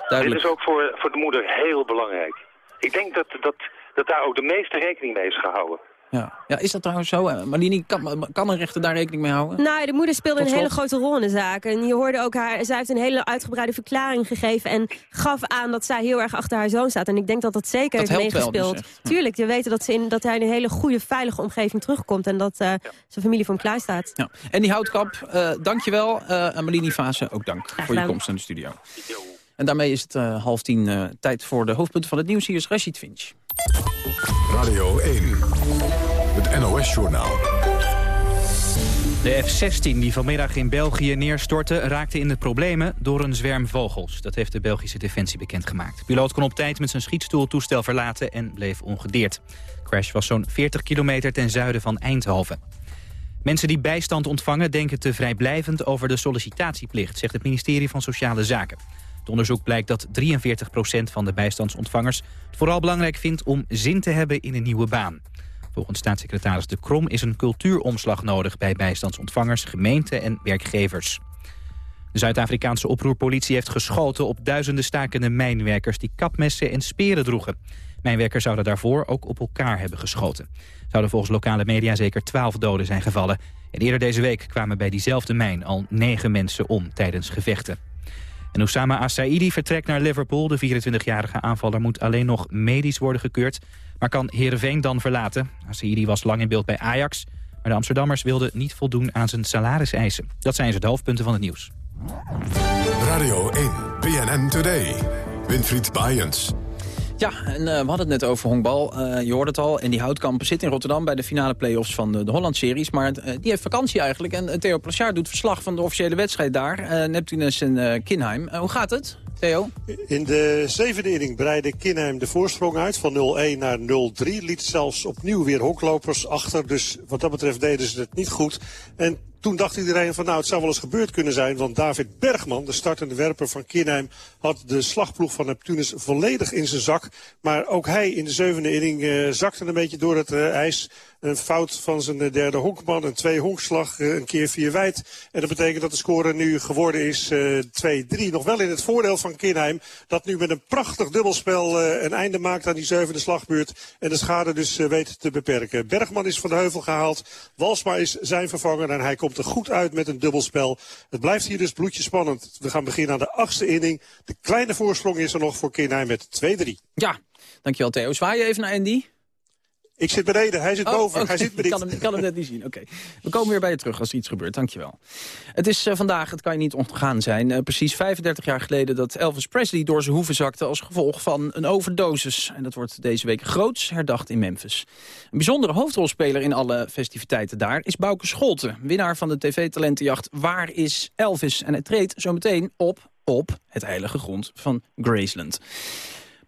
Ja. Dit is ook voor, voor de moeder heel belangrijk. Ik denk dat, dat, dat daar ook de meeste rekening mee is gehouden. Ja. ja, is dat trouwens zo? Marlini, kan, kan een rechter daar rekening mee houden? Nou, de moeder speelde een hele grote rol in de zaak. En je hoorde ook haar, zij heeft een hele uitgebreide verklaring gegeven... en gaf aan dat zij heel erg achter haar zoon staat. En ik denk dat dat zeker dat heeft meegespeeld. Dus Tuurlijk, je weet dat, ze in, dat hij in een hele goede, veilige omgeving terugkomt... en dat uh, ja. zijn familie voor hem klaar staat. Ja. En die houtkap, uh, dankjewel. Uh, en Marlini Fase, ook dank Graag voor je komst naar de studio. En daarmee is het uh, half tien uh, tijd voor de hoofdpunten van het nieuws. Hier is Rashid Finch. Radio 1, het NOS-journaal. De F-16 die vanmiddag in België neerstortte raakte in de problemen door een zwerm vogels. Dat heeft de Belgische Defensie bekendgemaakt. De piloot kon op tijd met zijn schietstoel toestel verlaten en bleef ongedeerd. De crash was zo'n 40 kilometer ten zuiden van Eindhoven. Mensen die bijstand ontvangen denken te vrijblijvend over de sollicitatieplicht, zegt het ministerie van Sociale Zaken. Het onderzoek blijkt dat 43% van de bijstandsontvangers het vooral belangrijk vindt om zin te hebben in een nieuwe baan. Volgens staatssecretaris De Krom is een cultuuromslag nodig bij bijstandsontvangers, gemeenten en werkgevers. De Zuid-Afrikaanse oproerpolitie heeft geschoten op duizenden stakende mijnwerkers die kapmessen en speren droegen. Mijnwerkers zouden daarvoor ook op elkaar hebben geschoten. Zouden volgens lokale media zeker twaalf doden zijn gevallen. En eerder deze week kwamen bij diezelfde mijn al negen mensen om tijdens gevechten. En Oussama Assaidi vertrekt naar Liverpool. De 24-jarige aanvaller moet alleen nog medisch worden gekeurd... maar kan Heerenveen dan verlaten. Assaidi was lang in beeld bij Ajax... maar de Amsterdammers wilden niet voldoen aan zijn salariseisen. Dat zijn ze de hoofdpunten van het nieuws. Radio 1, BNN Today. Winfried Bajens. Ja, en uh, we hadden het net over honkbal. Uh, je hoort het al. En die Houtkamp zit in Rotterdam bij de finale play-offs van de, de Holland-series. Maar uh, die heeft vakantie eigenlijk. En Theo Plachard doet verslag van de officiële wedstrijd daar. Neptunus en Kinheim. hoe gaat het, Theo? In de zevende inning breidde Kinheim de voorsprong uit van 0-1 naar 0-3. Liet zelfs opnieuw weer honklopers achter. Dus wat dat betreft deden ze het niet goed. En toen dacht iedereen van nou het zou wel eens gebeurd kunnen zijn. Want David Bergman, de startende werper van Kinheim, had de slagploeg van Neptunus volledig in zijn zak. Maar ook hij in de zevende inning uh, zakte een beetje door het uh, ijs. Een fout van zijn derde honkman, een twee honkslag, uh, een keer vier wijd. En dat betekent dat de score nu geworden is 2-3. Nog wel in het voordeel van Kinheim. Dat nu met een prachtig dubbelspel een einde maakt aan die zevende slagbeurt. En de schade dus weet te beperken. Bergman is van de heuvel gehaald. Walsma is zijn vervanger en hij komt er goed uit met een dubbelspel. Het blijft hier dus bloedje spannend. We gaan beginnen aan de achtste inning. De kleine voorsprong is er nog voor Kinheim met 2-3. Ja, dankjewel Theo. Zwaai even naar Andy? Ik zit beneden, hij zit oh, boven. Okay. Hij zit beneden. Ik kan hem, kan hem net niet zien. Oké, We komen weer bij je terug als er iets gebeurt. Dankjewel. Het is uh, vandaag, het kan je niet ontgaan zijn, uh, precies 35 jaar geleden... dat Elvis Presley door zijn hoeven zakte als gevolg van een overdosis. En dat wordt deze week groots herdacht in Memphis. Een bijzondere hoofdrolspeler in alle festiviteiten daar is Bouke Scholten. Winnaar van de tv-talentenjacht Waar is Elvis? En hij treedt zometeen op op het heilige grond van Graceland.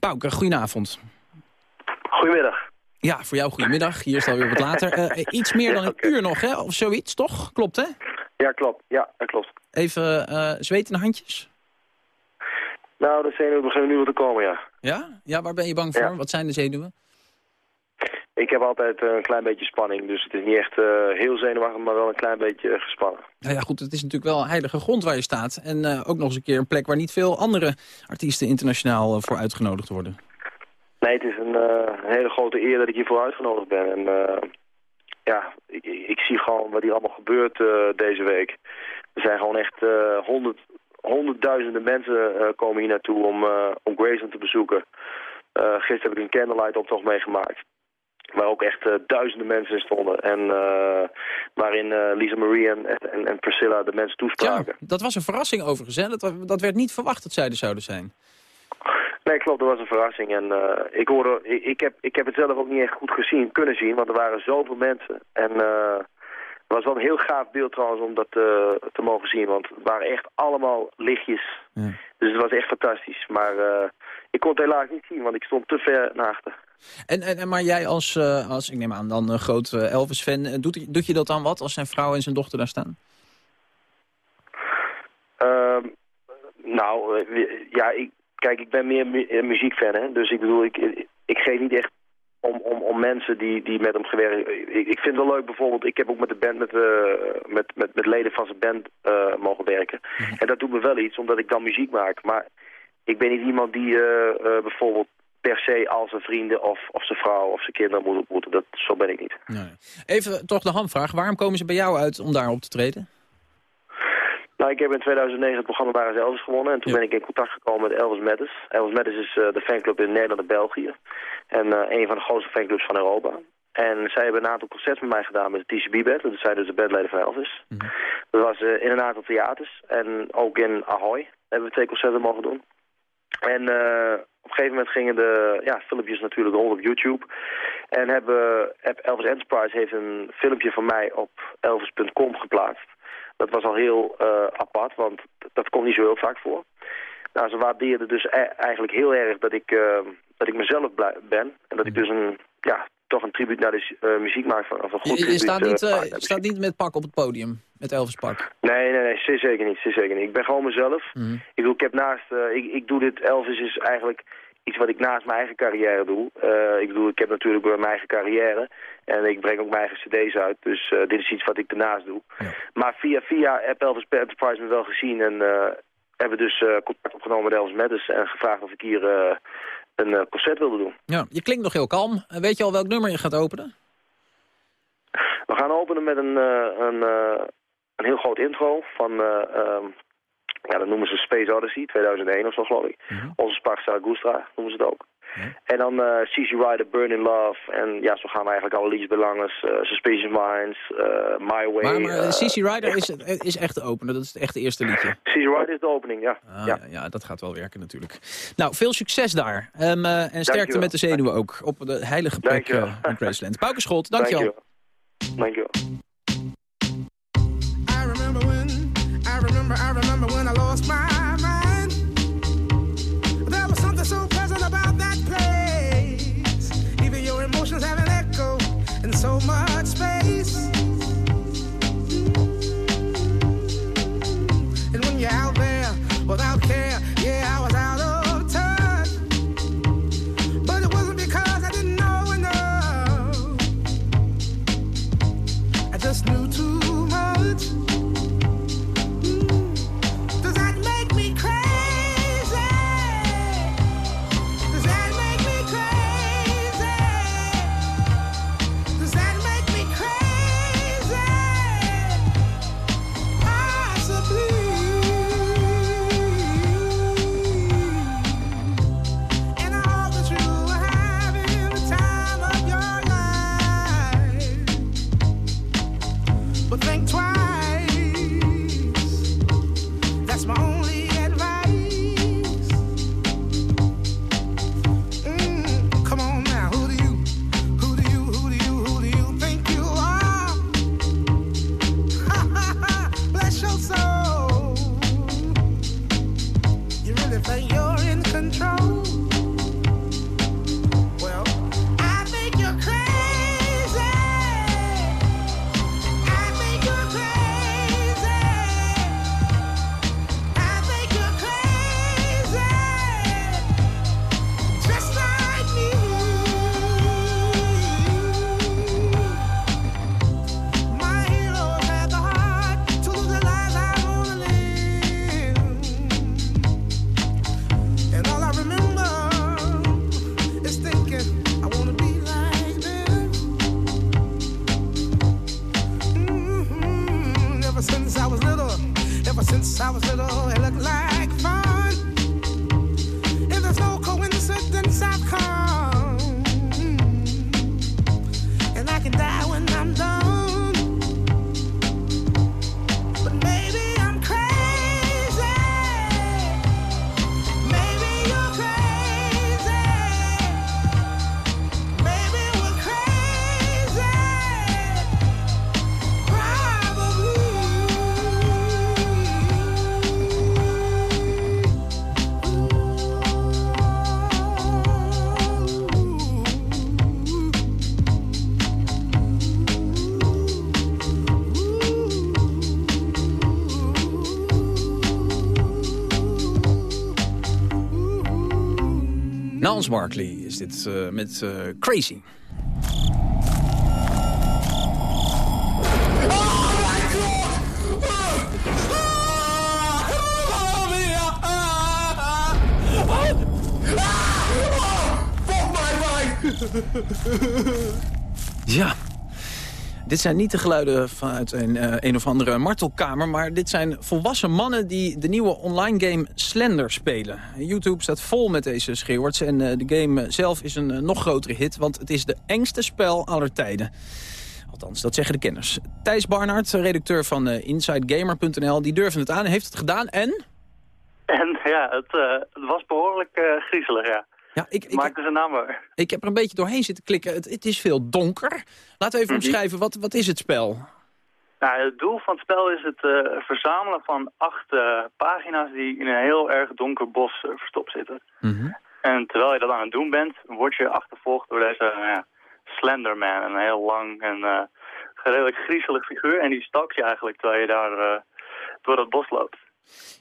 Bouke, goedenavond. Goedemiddag. Ja, voor jou goedemiddag. Hier is het alweer wat later. Uh, iets meer dan een okay. uur nog, hè? Of zoiets, toch? Klopt, hè? Ja, klopt. Ja, dat klopt. Even uh, zweet in de handjes? Nou, de zenuwen beginnen nu wel te komen, ja. Ja? Ja, waar ben je bang voor? Ja. Wat zijn de zenuwen? Ik heb altijd een klein beetje spanning, dus het is niet echt uh, heel zenuwachtig, maar wel een klein beetje gespannen. Nou ja, goed, het is natuurlijk wel een heilige grond waar je staat. En uh, ook nog eens een keer een plek waar niet veel andere artiesten internationaal uh, voor uitgenodigd worden. Het is een, uh, een, hele grote eer dat ik hiervoor uitgenodigd ben. En uh, ja, ik, ik, zie gewoon wat hier allemaal gebeurt uh, deze week. Er zijn gewoon echt honderd, honderdduizenden mensen komen hier naartoe om, om Graceland te bezoeken. gisteren heb ik een candlelight optocht meegemaakt. Waar ook echt duizenden mensen in stonden. En waarin Lisa Marie en, en, Priscilla de mensen toespraken. Ja, dat was een verrassing overigens. Dat, dat werd niet verwacht dat zij er zouden zijn. Nee, klopt, dat was een verrassing. En uh, ik, hoorde, ik, ik, heb, ik heb het zelf ook niet echt goed gezien, kunnen zien, want er waren zoveel mensen. En uh, het was wel een heel gaaf beeld trouwens om dat uh, te mogen zien, want het waren echt allemaal lichtjes. Ja. Dus het was echt fantastisch. Maar ik kon het helaas niet zien, want ik stond te ver naar achter. En, en, maar jij als, als, ik neem aan, dan een groot Elvis-fan, doet, doet je dat dan wat als zijn vrouw en zijn dochter daar staan? Ehm, nou, ja, ik, Kijk, ik ben meer mu muziekfan, hè. Dus ik bedoel, ik, ik geef niet echt om, om, om mensen die, die met hem gewerkt... Ik, ik vind het wel leuk bijvoorbeeld, ik heb ook met de band, met, uh, met, met, met leden van zijn band uh, mogen werken. Mm -hmm. En dat doet me wel iets, omdat ik dan muziek maak. Maar ik ben niet iemand die uh, bijvoorbeeld per se al zijn vrienden of, of zijn vrouw of zijn kinderen moet ontmoeten. Dat, zo ben ik niet. Nee. Even toch de hamvraag, waarom komen ze bij jou uit om daar op te treden? Nou, ik heb in 2009 het programma Waar is Elvis gewonnen. En toen ja. ben ik in contact gekomen met Elvis Matters. Elvis Matters is uh, de fanclub in Nederland en België. En uh, een van de grootste fanclubs van Europa. En zij hebben een aantal concerts met mij gedaan met de TCB-band. Dat zijn dus de bandleden van Elvis. Mm -hmm. Dat was uh, in een aantal theaters. En ook in Ahoy hebben we twee concerten mogen doen. En een gegeven moment gingen de ja, filmpjes natuurlijk rond op YouTube. En hebben, Elvis Enterprise heeft een filmpje van mij op elvis.com geplaatst. Dat was al heel uh, apart, want dat komt niet zo heel vaak voor. Nou, ze waardeerden dus e eigenlijk heel erg dat ik, uh, dat ik mezelf ben. En dat ik dus een, ja, toch een tribuut naar de uh, muziek maak van, van goed Je, je staat, niet, uh, staat niet met pak op het podium, met Elvis pak. Nee, nee, nee, zeer zeker niet, zeer zeker niet. Ik ben gewoon mezelf. Mm. Ik bedoel, ik heb naast, ik, ik doe dit, Elvis is eigenlijk iets wat ik naast mijn eigen carrière doe. ik bedoel, ik heb natuurlijk mijn eigen carrière en ik breng ook mijn eigen cd's uit. Dus dit is iets wat ik daarnaast doe. Ja. Maar via via heb Elvis Enterprise me wel gezien en hebben dus contact opgenomen met Elvis Madders en gevraagd of ik hier een uh, concert wilde doen. Ja, je klinkt nog heel kalm. Weet je al welk nummer je gaat openen? We gaan openen met een, uh, een, uh, een heel groot intro van, um, ja, dat noemen ze Space Odyssey, 2001 of zo geloof ik. Mm -hmm. Onze Spark Zaragoza noemen ze het ook. En dan uh, CC Rider, Burn in Love. En ja, zo gaan we eigenlijk alle liedjes belangers. Uh, Suspicious Minds, uh, My Way. Maar, maar CC Rider is, is echt de opener. Dat is het echte eerste liedje. CC Rider is de opening, ja. Ah, ja. ja. dat gaat wel werken natuurlijk. Nou, veel succes daar. Um, en sterkte met de zenuwen ook. Op de heilige plek in Graceland. Pauke Schot, dankjewel. Dankjewel. I remember when, I remember, I remember Nans Barkley is dit uh, met uh, Crazy. Ja, dit zijn niet de geluiden vanuit een, uh, een of andere martelkamer... maar dit zijn volwassen mannen die de nieuwe online game Slender spelen. YouTube staat vol met deze schreeuwers en uh, de game zelf is een uh, nog grotere hit... want het is de engste spel aller tijden. Althans, dat zeggen de kenners. Thijs Barnard, redacteur van InsideGamer.nl, die durfde het aan, heeft het gedaan en... En ja, het, het was behoorlijk griezelig, ja. Ja, ik, ik, maakte zijn naam waar. Ik heb er een beetje doorheen zitten klikken. Het, het is veel donker. Laten we even Mhm. omschrijven, wat, wat is het spel? Nou, het doel van het spel is het eh, verzamelen van acht eh, pagina's die in een heel erg donker bos eh, verstopt zitten. En terwijl je dat aan het doen bent, word je achtervolgd door deze nou Slenderman. Een heel lang en redelijk griezelig figuur. En die stalkt je eigenlijk terwijl je daar door dat bos loopt.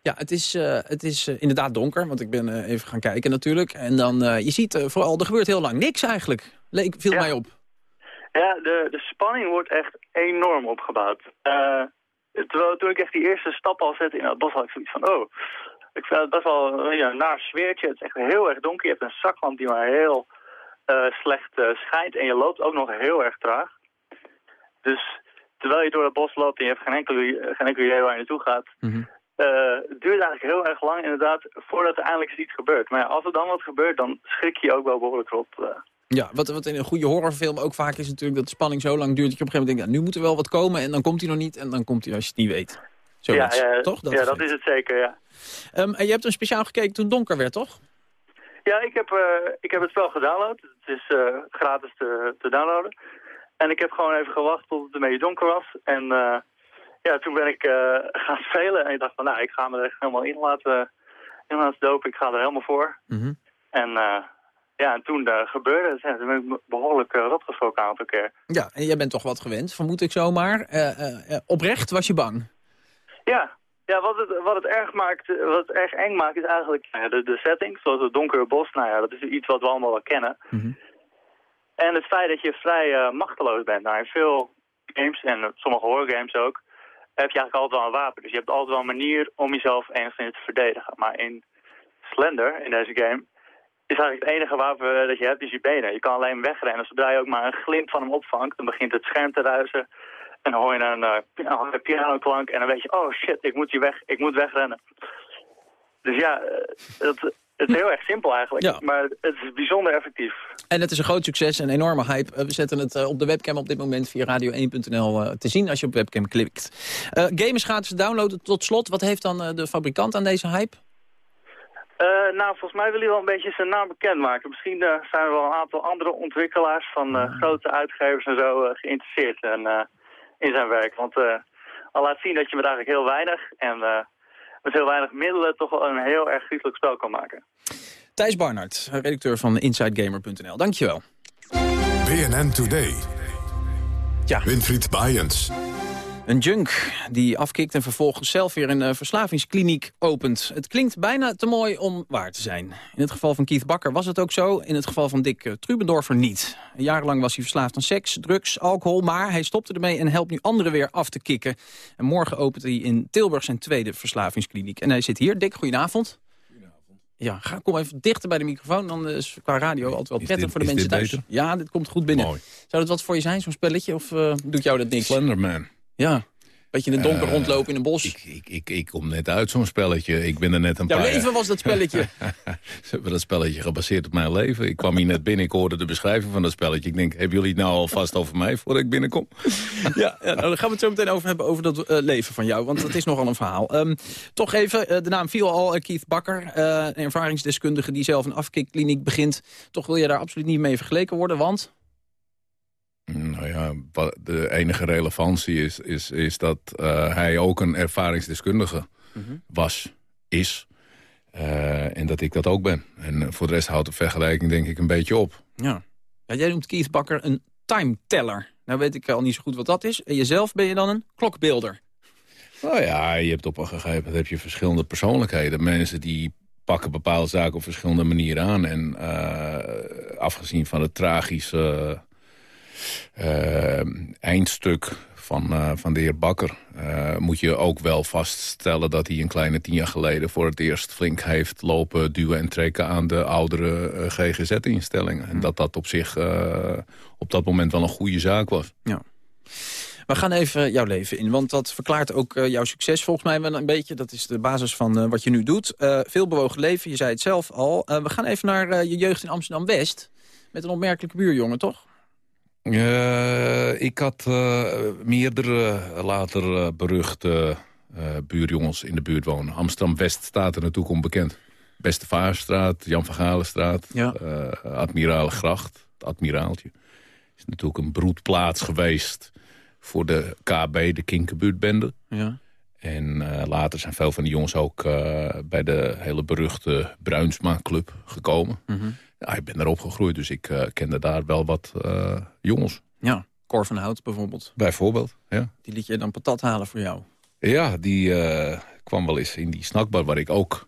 Ja, het is, eh, het is eh, inderdaad donker, want ik ben eh, even gaan kijken natuurlijk. En dan, je ziet vooral, er gebeurt heel lang niks eigenlijk. Leek, viel mij op. Ja, de, de spanning wordt echt enorm opgebouwd. Terwijl toen ik echt die eerste stap al zette in het bos, had ik zoiets van, oh, ik vind het best wel een ja, naar sfeertje. Het is echt heel erg donker. Je hebt een zaklamp die maar heel slecht schijnt en je loopt ook nog heel erg traag. Dus terwijl je door het bos loopt en je hebt geen enkel, geen enkel idee waar je naartoe gaat, eh, het duurt eigenlijk heel erg lang inderdaad voordat er eindelijk iets gebeurt. Maar ja, als er dan wat gebeurt, dan schrik je ook wel behoorlijk rot. eh. Ja, wat, wat in een goede horrorfilm ook vaak is natuurlijk dat de spanning zo lang duurt... dat je op een gegeven moment denkt, ja, nu moet er wel wat komen en dan komt hij nog niet. En dan komt hij als je het niet weet. Zoiets, ja, ja, toch? ja, dat is het zeker, ja. Ehm, en je hebt een speciaal gekeken toen het donker werd, toch? Ja, ik heb, eh, ik heb het spel gedownload. Het is gratis te, te downloaden. En ik heb gewoon even gewacht tot het een beetje donker was. En ja, toen ben ik eh, gaan spelen. En ik dacht van, nou, ik ga me er echt helemaal in laten, in laten dopen. Ik ga er helemaal voor. En eh, ja, en toen eh, gebeurde het. Toen ben ik behoorlijk uh, rotgestoken een aantal keer. Ja, en jij bent toch wat gewend, vermoed ik zomaar. Eh, eh, eh, oprecht was je bang? Ja, ja wat, het, wat, het erg maakt, wat het erg eng maakt is eigenlijk nou de, de setting. Zoals het donkere bos, nou ja, dat is iets wat we allemaal wel kennen. En het feit dat je vrij eh, machteloos bent. Nou, in veel games, en sommige horrorgames ook, heb je eigenlijk altijd wel een wapen. Dus je hebt altijd wel een manier om jezelf enigszins te verdedigen. Maar in Slender, in deze game, is eigenlijk het enige wapen dat je hebt, is je benen. Je kan alleen wegrennen. Zodra je ook maar een glimp van hem opvangt, dan begint het scherm te ruisen. En dan hoor je een, uh, een pianoklank en dan weet je, oh shit, ik moet hier weg, ik moet wegrennen. Dus ja, het, het is heel erg simpel eigenlijk, maar het is bijzonder effectief. En het is een groot succes, een enorme hype. Uh, we zetten het uh, op de webcam op dit moment via radio1.nl uh, te zien als je op webcam klikt. Uh, game is gratis downloaden. Tot slot, wat heeft dan de fabrikant aan deze hype? Uh, nou, volgens mij wil hij wel een beetje zijn naam bekendmaken. Misschien uh, zijn er wel een aantal andere ontwikkelaars van uh, grote uitgevers en zo geïnteresseerd in, in zijn werk. Want al laat zien dat je met eigenlijk heel weinig en met heel weinig middelen toch wel een heel erg griezelig spel kan maken. Thijs Barnard, redacteur van InsideGamer.nl. Dankjewel. BNN Today. Ja. Winfried Bajens. Een junk die afkikt en vervolgens zelf weer een uh, verslavingskliniek opent. Het klinkt bijna te mooi om waar te zijn. In het geval van Keith Bakker was het ook zo. In het geval van Dick uh, Trubendorfer niet. Jarenlang was hij verslaafd aan seks, drugs, alcohol. Maar hij stopte ermee en helpt nu anderen weer af te kicken. En morgen opent hij in Tilburg zijn tweede verslavingskliniek. En hij zit hier. Dick, goedenavond. Ja, ga, kom even dichter bij de microfoon. Dan is qua radio altijd wel prettig dit, voor de mensen thuis. Beter? Ja, dit komt goed binnen. Mooi. Zou dat wat voor je zijn, zo'n spelletje? Of uh, doet jou dat niks? Slenderman. Ja. Beetje in het donker uh, rondlopen in een bos. Ik, ik, ik, ik, kom net uit zo'n spelletje. Ik ben er net een Jouw paar... leven was dat spelletje. Ze hebben dat spelletje gebaseerd op mijn leven. Ik kwam hier net binnen, ik hoorde de beschrijving van dat spelletje. Ik denk, hebben jullie het nou alvast over mij voordat ik binnenkom? ja, ja nou, dan gaan we het zo meteen over hebben over dat uh, leven van jou. Want dat is nogal een verhaal. Um, toch even, uh, de naam viel al, Keith Bakker. Een ervaringsdeskundige die zelf een afkikkliniek begint. Toch wil je daar absoluut niet mee vergeleken worden, want... Nou ja, de enige relevantie is, is, is dat uh, hij ook een ervaringsdeskundige mm -hmm. was, is. Uh, en dat ik dat ook ben. En voor de rest houdt de vergelijking denk ik een beetje op. Ja. ja jij noemt Keith Bakker een timeteller. Nou weet ik al niet zo goed wat dat is. En jezelf ben je dan een klokbeelder. Nou ja, je hebt op een gegeven moment heb je verschillende persoonlijkheden. Mensen die pakken bepaalde zaken op verschillende manieren aan. En uh, afgezien van het tragische eindstuk van, uh, van de heer Bakker... Uh, moet je ook wel vaststellen dat hij een kleine tien jaar geleden... voor het eerst flink heeft lopen duwen en trekken aan de oudere GGZ-instellingen. En dat dat op zich op dat moment wel een goede zaak was. Ja. We gaan even jouw leven in, want dat verklaart ook jouw succes volgens mij wel een beetje. Dat is de basis van wat je nu doet. Veel bewogen leven, je zei het zelf al. we gaan even naar je jeugd in Amsterdam-West. Met een opmerkelijke buurjongen, toch? Uh, ik had uh, meerdere later uh, beruchte buurjongens in de buurt wonen. Amsterdam-West staat er natuurlijk onbekend. Beste Vaarstraat, Jan van Galenstraat, Ja. eh, Admiralengracht, het Admiraaltje. is natuurlijk een broedplaats geweest voor de KB, de Kinkerbuurtbende. Ja. En eh, later zijn veel van die jongens ook eh, bij de hele beruchte Bruinsma Club gekomen. Mhm. Ja, ik ben daar opgegroeid, dus ik eh, kende daar wel wat eh, jongens. Ja, Cor van Hout bijvoorbeeld. Bijvoorbeeld, ja. Die liet je dan patat halen voor jou. Ja, die eh, kwam wel eens in die snackbar waar ik ook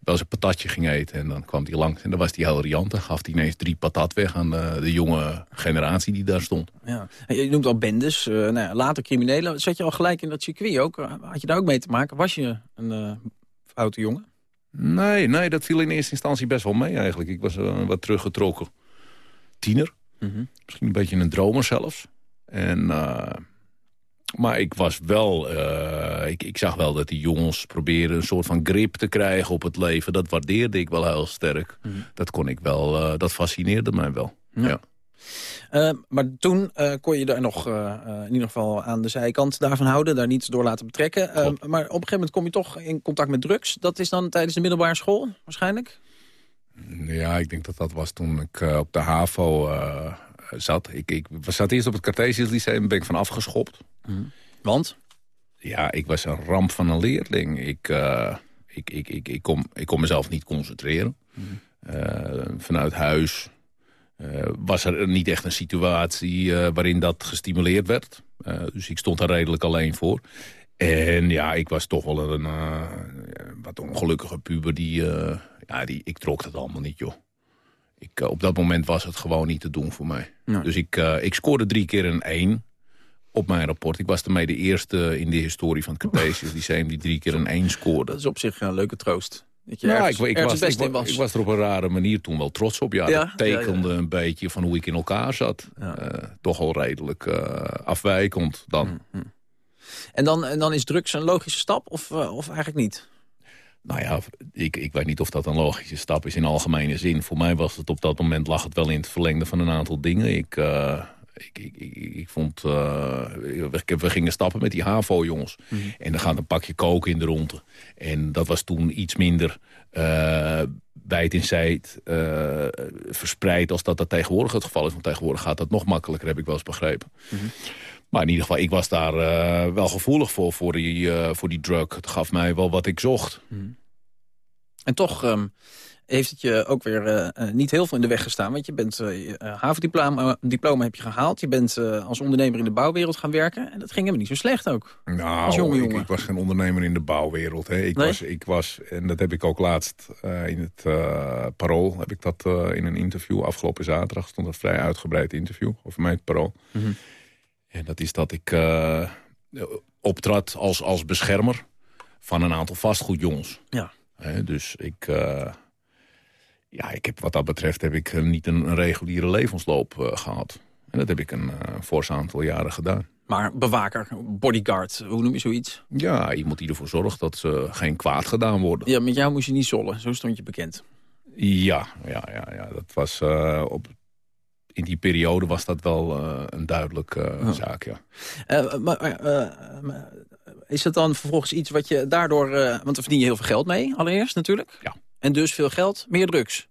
wel eens een patatje ging eten. En dan kwam die langs en dan was die heel riant. Dan gaf hij ineens drie patat weg aan de, de jonge generatie die daar stond. Ja. Je noemt al bendes, nou ja, later criminelen. Zat je al gelijk in dat circuit ook? Had je daar ook mee te maken? Was je een foute jongen? Nee, nee, dat viel in eerste instantie best wel mee eigenlijk. Ik was eh, wat teruggetrokken tiener. Mhm. Misschien een beetje een dromer zelfs. En, eh, maar ik was wel, eh, ik, ik zag wel dat die jongens proberen een soort van grip te krijgen op het leven. Dat waardeerde ik wel heel sterk. Dat kon ik wel, dat fascineerde mij wel. Ja. Eh, maar toen eh, kon je daar nog eh, eh, in ieder geval aan de zijkant daarvan houden. Daar niet door laten betrekken. Eh, maar op een gegeven moment kom je toch in contact met drugs. Dat is dan tijdens de middelbare school waarschijnlijk? Ja, ik denk dat dat was toen ik op de HAVO zat. Ik, ik zat eerst op het Cartesius Lyceum, ben ik van afgeschopt. Want? Ja, ik was een ramp van een leerling. Ik, ik, ik, ik, ik, kon, ik kon mezelf niet concentreren. Eh, vanuit huis eh, was er niet echt een situatie eh, waarin dat gestimuleerd werd. Eh, dus ik stond daar redelijk alleen voor. En ja, ik was toch wel een wat ongelukkige puber. Die, ja, die, ik trok dat allemaal niet, joh. Ik, op dat moment was het gewoon niet te doen voor mij. Dus ik, ik scoorde drie keer een één op mijn rapport. Ik was daarmee de eerste in de historie van het Cartesius Lyceum... die drie keer een één scoorde. Dat is op zich een leuke troost. Dat je Ja, ergens, ik, ik, ergens was, ik, was. ik was er op een rare manier toen wel trots op. Ja, Ja? dat tekende Ja, ja. een beetje van hoe ik in elkaar zat. Eh, toch al redelijk eh, afwijkend dan. En dan, en dan is drugs een logische stap of, eh, of eigenlijk niet? Nou ja, ik, ik weet niet of dat een logische stap is in algemene zin. Voor mij was het op dat moment lag het wel in het verlengde van een aantal dingen. Ik, ik, ik, ik, ik vond... eh, we, we gingen stappen met die HAVO-jongens. En dan gaat een pakje koken in de ronde. En dat was toen iets minder eh wijd in zijd eh, verspreid... als dat dat tegenwoordig het geval is. Want tegenwoordig gaat dat nog makkelijker, heb ik wel eens begrepen. Maar in ieder geval, ik was daar eh, wel gevoelig voor, voor die, eh, voor die drug. Het gaf mij wel wat ik zocht. En toch ehm, heeft het je ook weer eh, eh, niet heel veel in de weg gestaan. Want je bent eh, havendiploma diploma heb je gehaald. Je bent als ondernemer in de bouwwereld gaan werken. En dat ging helemaal niet zo slecht ook. Nou, Als jonge ik, jongen. ik was geen ondernemer in de bouwwereld. Hè. Ik, Nee? was, ik was, en dat heb ik ook laatst in het Parool... heb ik dat in een interview afgelopen zaterdag... stond een vrij uitgebreid interview over mij, het Parool. Mhm. En dat is dat ik optrad als, als beschermer van een aantal vastgoedjongens. Ja. Dus ik... ja, ik heb, wat dat betreft heb ik eh, niet een, een reguliere levensloop eh, gehad. En dat heb ik een fors aantal jaren gedaan. Maar bewaker, bodyguard, hoe noem je zoiets? Ja, iemand die ervoor zorgt dat ze geen kwaad gedaan worden. Ja, met jou moest je niet zollen. Zo stond je bekend. Ja, ja, ja, ja dat was op, in die periode was dat wel een duidelijke zaak, ja. Maar, is het dan vervolgens iets wat je daardoor... want daar verdien je heel veel geld mee, allereerst natuurlijk. Ja. En dus veel geld, meer drugs.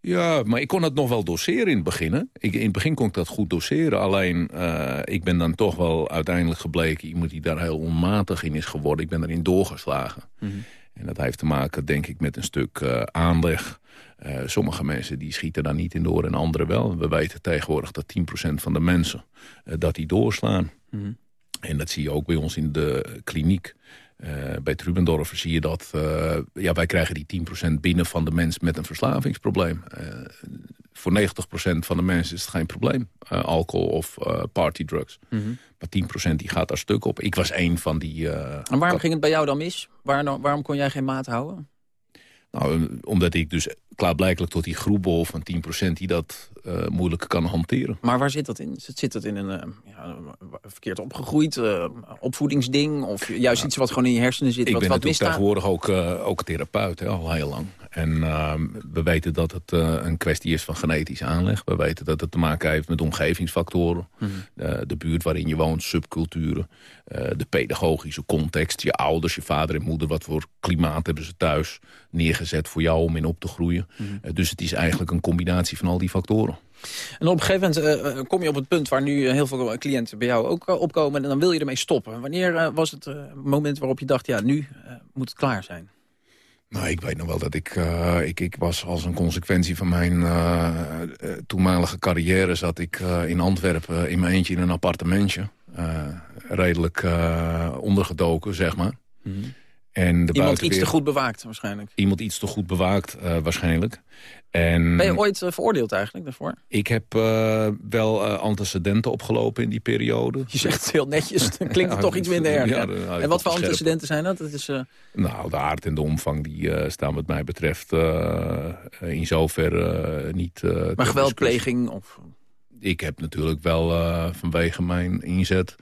Ja, maar ik kon het nog wel doseren in het begin. Hè? Ik, in het begin kon ik dat goed doseren. Alleen, eh, ik ben dan toch wel uiteindelijk gebleken... iemand die daar heel onmatig in is geworden. Ik ben erin doorgeslagen. En dat heeft te maken, denk ik, met een stuk eh, aanleg. Eh, sommige mensen die schieten daar niet in door en anderen wel. We weten tegenwoordig dat 10% van de mensen dat die doorslaan. En dat zie je ook bij ons in de kliniek. Eh, bij Trubendorfer zie je dat... eh, ja, wij krijgen die 10% binnen van de mens met een verslavingsprobleem. Eh, voor 90% van de mensen is het geen probleem. alcohol of partydrugs. Maar 10% die gaat daar stuk op. Ik was een van die... En waarom ging het bij jou dan mis? Waar, waarom kon jij geen maat houden? Nou, omdat ik dus klaarblijkelijk tot die groepbol van 10% die dat uh, moeilijk kan hanteren. Maar waar zit dat in? Zit dat in een uh, ja, verkeerd opgegroeid uh, opvoedingsding? Of juist iets wat gewoon in je hersenen zit? Ik wat, ben wat natuurlijk tegenwoordig ook, ook therapeut, hè, al heel lang. En we weten dat het een kwestie is van genetische aanleg. We weten dat het te maken heeft met omgevingsfactoren. Mhm. de buurt waarin je woont, subculturen. de pedagogische context, je ouders, je vader en moeder. Wat voor klimaat hebben ze thuis neergezet voor jou om in op te groeien. Mhm. dus het is eigenlijk een combinatie van al die factoren. En op een gegeven moment uh, kom je op het punt waar nu heel veel cliënten bij jou ook opkomen. En dan wil je ermee stoppen. Wanneer uh, was het moment waarop je dacht, ja, nu moet het klaar zijn? Nou, ik weet nog wel dat ik, ik, ik was als een consequentie van mijn toenmalige carrière... zat ik in Antwerpen in mijn eentje in een appartementje. redelijk ondergedoken, zeg maar. Mm -hmm. En de Iemand iets te goed bewaakt waarschijnlijk. Iemand iets te goed bewaakt uh, waarschijnlijk. En ben je ooit uh, veroordeeld eigenlijk daarvoor? Ik heb uh, wel antecedenten opgelopen in die periode. Je zegt het heel netjes, dan klinkt het toch iets minder erg. Ja, ja, en wat voor antecedenten zijn dat? dat is, Nou, de aard en de omvang die staan wat mij betreft in zoverre niet... maar geweldpleging? Of... Ik heb natuurlijk wel vanwege mijn inzet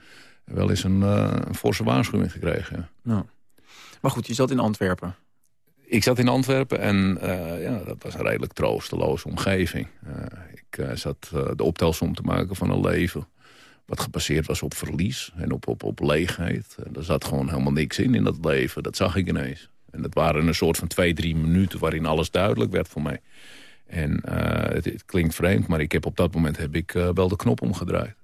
wel eens een, een forse waarschuwing gekregen. Nou. Maar goed, je zat in Antwerpen. Ik zat in Antwerpen en uh, ja, dat was een redelijk troosteloze omgeving. Uh, ik uh, zat de optelsom te maken van een leven... wat gebaseerd was op verlies en op, op, op leegheid. En er zat gewoon helemaal niks in in dat leven. Dat zag ik ineens. En dat waren een soort van twee, drie minuten... waarin alles duidelijk werd voor mij. En het, het, klinkt vreemd, maar ik heb op dat moment heb ik wel de knop omgedraaid.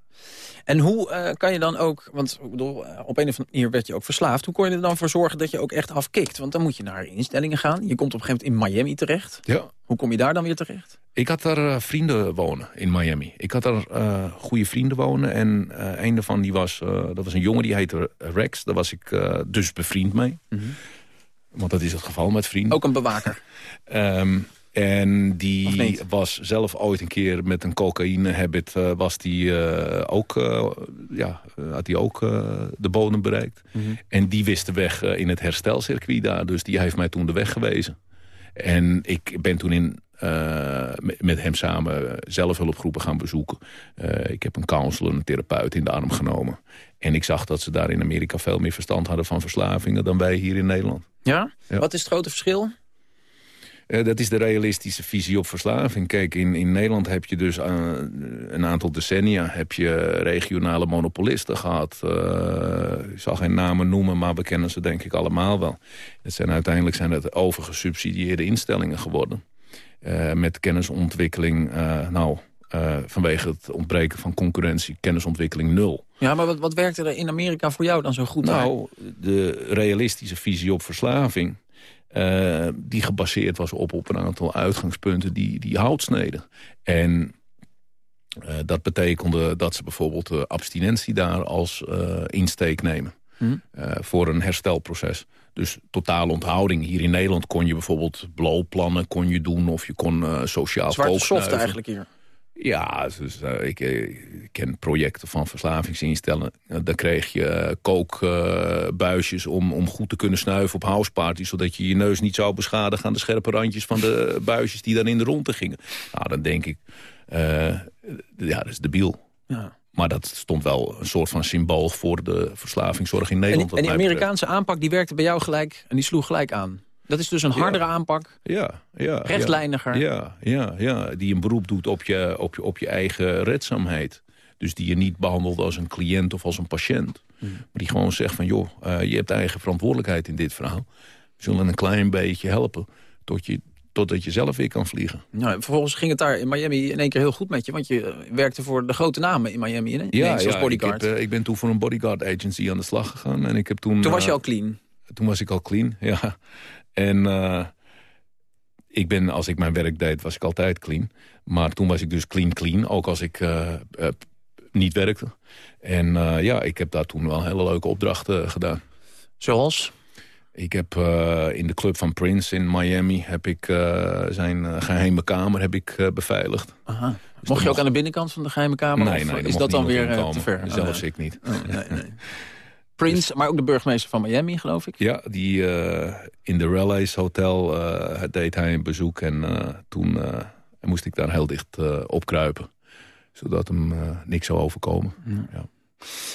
En hoe uh, kan je dan ook, want ik bedoel, op een of andere manier werd je ook verslaafd. Hoe kon je er dan voor zorgen dat je ook echt afkikt? Want dan moet je naar instellingen gaan. Je komt op een gegeven moment in Miami terecht. Ja. Hoe kom je daar dan weer terecht? Ik had daar uh, vrienden wonen in Miami. Ik had daar uh, goede vrienden wonen. En een daarvan die was, dat was een jongen die heette Rex. Daar was ik dus bevriend mee. Mm -hmm. Want dat is het geval met vrienden. Ook een bewaker? um, en die was zelf ooit een keer met een cocaïne-habit... Uh, was die uh, ook, uh, ja, had hij ook de bodem bereikt. Mhm. Mm -hmm. En die wist de weg in het herstelcircuit daar. Dus die heeft mij toen de weg gewezen. En ik ben toen in, met, met hem samen zelfhulpgroepen gaan bezoeken. ik heb een counselor, een therapeut in de arm genomen. En ik zag dat ze daar in Amerika veel meer verstand hadden van verslavingen... dan wij hier in Nederland. Ja? ja. Wat is het grote verschil? Uh, dat is de realistische visie op verslaving. Kijk, in, in Nederland heb je dus uh, een aantal decennia... heb je regionale monopolisten gehad. Uh, ik zal geen namen noemen, maar we kennen ze denk ik allemaal wel. Het zijn, uiteindelijk zijn het overgesubsidieerde instellingen geworden. met kennisontwikkeling, nou... vanwege het ontbreken van concurrentie, kennisontwikkeling nul. Ja, maar wat, wat werkte er in Amerika voor jou dan zo goed? Nou, de realistische visie op verslaving... Uh, die gebaseerd was op, op een aantal uitgangspunten die, die hout sneden. En uh, dat betekende dat ze bijvoorbeeld de abstinentie daar als insteek nemen. Mm. voor een herstelproces. Dus totale onthouding. Hier in Nederland kon je bijvoorbeeld blowplannen kon je doen... of je kon sociaal Zwarte soft eigenlijk hier. Ja, dus, uh, ik, ik, ken projecten van verslavingsinstellingen. Uh, daar kreeg je uh, kookbuisjes om, om goed te kunnen snuiven op houseparties... zodat je je neus niet zou beschadigen aan de scherpe randjes van de buisjes die dan in de ronde gingen. Nou, dan denk ik, ja, dat is debiel. Ja. Maar dat stond wel een soort van symbool voor de verslavingszorg in Nederland. En, en die Amerikaanse aanpak die werkte bij jou gelijk en die sloeg gelijk aan? Dat is dus een hardere ja. aanpak? Ja. ja Rechtlijniger? Ja, ja, ja, die een beroep doet op je, op, je, op je eigen redzaamheid. Dus die je niet behandelt als een cliënt of als een patiënt. Mm. Maar die gewoon zegt van, joh, uh, je hebt eigen verantwoordelijkheid in dit verhaal. We zullen een klein beetje helpen tot je, totdat je zelf weer kan vliegen. Nou, vervolgens ging het daar in Miami in één keer heel goed met je. Want je werkte voor de grote namen in Miami in, ja, als ja, bodyguard. Ik, heb, uh, ik ben toen voor een bodyguard agency aan de slag gegaan. En ik heb toen, toen was je uh, al clean? Toen was ik al clean, ja. En uh, ik ben, als ik mijn werk deed, was ik altijd clean. Maar toen was ik dus clean clean, ook als ik uh, uh, niet werkte. En ja, ik heb daar toen wel hele leuke opdrachten gedaan. Zoals? Ik heb in de club van Prince in Miami heb ik, zijn geheime kamer heb ik, beveiligd. Aha. Dus mocht je ook mocht... aan de binnenkant van de geheime kamer? Nee, nee is dat dan weer te ver? Zelfs oh, nee. ik niet. Oh, nee, nee. Prince, maar ook de burgemeester van Miami, geloof ik. Ja, die eh, in de Rallies Hotel eh, deed hij een bezoek. En eh, toen moest ik daar heel dicht opkruipen. Zodat hem niks zou overkomen. Ja.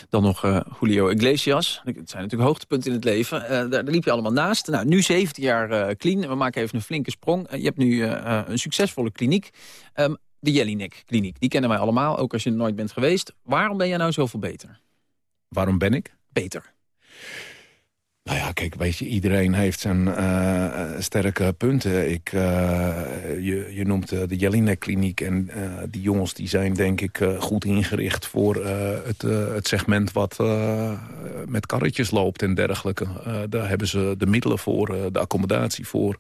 Dan nog Julio Iglesias. Het zijn natuurlijk hoogtepunten in het leven. Daar, daar liep je allemaal naast. Nou, nu 17 jaar clean. We maken even een flinke sprong. Je hebt nu een succesvolle kliniek. Ehm, de Jellinek kliniek. Die kennen wij allemaal, ook als je er nooit bent geweest. Waarom ben jij nou zoveel beter? Waarom ben ik? Beter. Nou ja, kijk, weet je, iedereen heeft zijn eh, sterke punten. Ik, eh, je, je noemt eh, de Jelinek-kliniek en eh, die jongens die zijn denk ik eh, goed ingericht voor eh, het, eh, het segment wat eh, met karretjes loopt en dergelijke. Eh, daar hebben ze de middelen voor, eh, de accommodatie voor.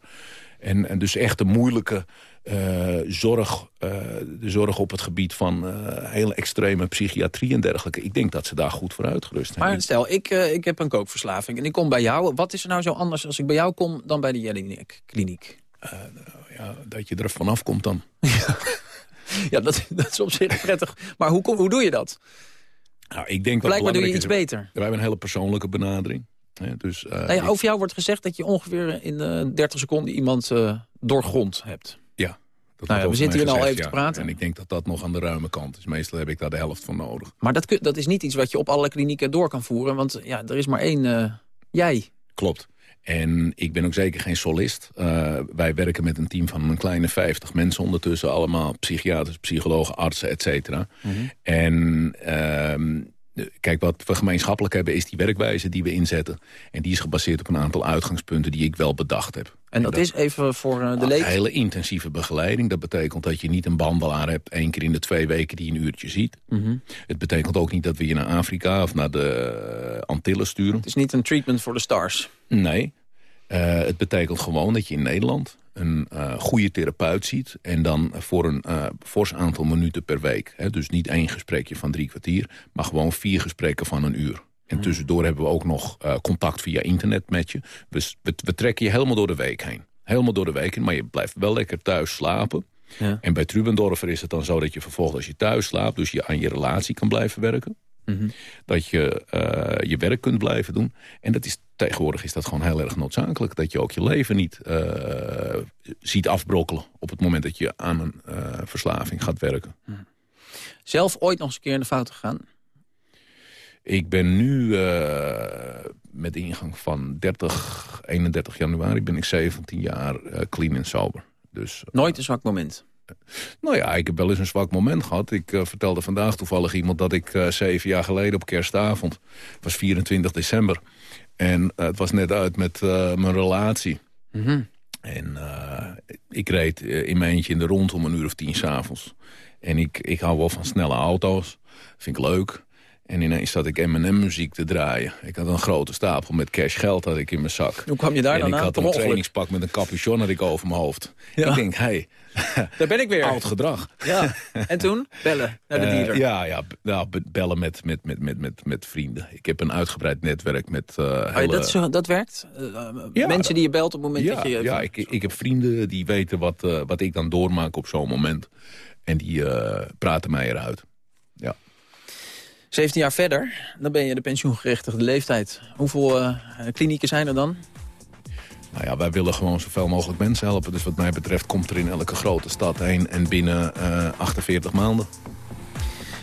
En, en dus echt de moeilijke eh, zorg, eh, de zorg op het gebied van eh, hele extreme psychiatrie en dergelijke. Ik denk dat ze daar goed voor uitgerust zijn. Maar stel, ik, ik heb een kookverslaving en ik kom bij jou. Wat is er nou zo anders als ik bij jou kom dan bij de Jellinek kliniek? ja, dat je er vanaf komt dan. Ja, dat, dat is op zich prettig. Maar hoe, kom- hoe doe je dat? Nou, ik denk Blijkbaar doe je iets is- beter. Wij hebben een hele persoonlijke benadering. Dus, Nou ja, over jou wordt gezegd dat je ongeveer in eh 30 seconden iemand doorgrond hebt. Nou ja, we zitten hier gezegd, even te praten. En ik denk dat dat nog aan de ruime kant is. Meestal heb ik daar de helft van nodig. Maar dat, kun- dat is niet iets wat je op alle klinieken door kan voeren. Want ja, er is maar één eh, jij. Klopt. En ik ben ook zeker geen solist. Eh, wij werken met een team van een kleine 50 mensen ondertussen. Allemaal psychiaters, psychologen, artsen, et cetera. Mhm. En ehm, kijk, wat we gemeenschappelijk hebben is die werkwijze die we inzetten. En die is gebaseerd op een aantal uitgangspunten die ik wel bedacht heb. En dat is even voor eh, de Een leek. hele intensieve begeleiding. Dat betekent dat je niet een behandelaar hebt... één keer in de twee weken die een uurtje ziet. Mhm. Het betekent ook niet dat we je naar Afrika of naar de eh, Antillen sturen. Het is niet een treatment voor de stars. Nee. Eh, het betekent gewoon dat je in Nederland een eh, goede therapeut ziet... en dan voor een eh, fors aantal minuten per week. Hè. Dus niet één gesprekje van drie kwartier... maar gewoon vier gesprekken van een uur. En tussendoor hebben we ook nog eh, contact via internet met je. Dus we, we trekken je helemaal door de week heen. Helemaal door de week heen, maar je blijft wel lekker thuis slapen. Ja. En bij Trubendorfer is het dan zo dat je vervolgens als je thuis slaapt... dus je aan je relatie kan blijven werken. Mhm. Dat je je werk kunt blijven doen. En dat is, tegenwoordig is dat gewoon heel erg noodzakelijk. Dat je ook je leven niet eh, ziet afbrokkelen... op het moment dat je aan een eh, verslaving gaat werken. Zelf ooit nog eens een keer in de fout gegaan? Ik ben nu eh, met ingang van 30, 31 januari... ben ik 17 jaar clean en sober. Dus, Nooit een zwak moment? Nou ja, ik heb wel eens een zwak moment gehad. Ik vertelde vandaag toevallig iemand dat ik zeven jaar geleden op kerstavond... was 24 december. En eh, het was net uit met eh, mijn relatie. Mhm. En eh, ik reed in mijn eentje in de rond om een uur of tien s'avonds. En ik, ik hou wel van snelle auto's. Vind ik leuk. En ineens zat ik M&M-muziek te draaien. Ik had een grote stapel met cash geld had ik in mijn zak. Hoe kwam je daar en dan ik aan? had Per een ongeluk? trainingspak met een capuchon had ik over mijn hoofd. Ja. Ik denk, hé, hey, Daar ben ik weer. oud gedrag. Ja. En toen? Bellen naar de Eh, dealer. ja, ja, nou, bellen met, met, met, met, met, met vrienden. Ik heb een uitgebreid netwerk met eh Oh ja, dat, zo- dat werkt? Ja, mensen die je belt op het moment dat je... Ja, ik, ik heb vrienden die weten wat, wat ik dan doormaak op zo'n moment. En die praten mij eruit. Ja. 17 jaar verder, dan ben je de pensioengerechtigde leeftijd. Hoeveel eh, klinieken zijn er dan? Nou ja, wij willen gewoon zoveel mogelijk mensen helpen. Dus wat mij betreft komt er in elke grote stad heen en binnen eh 48 maanden.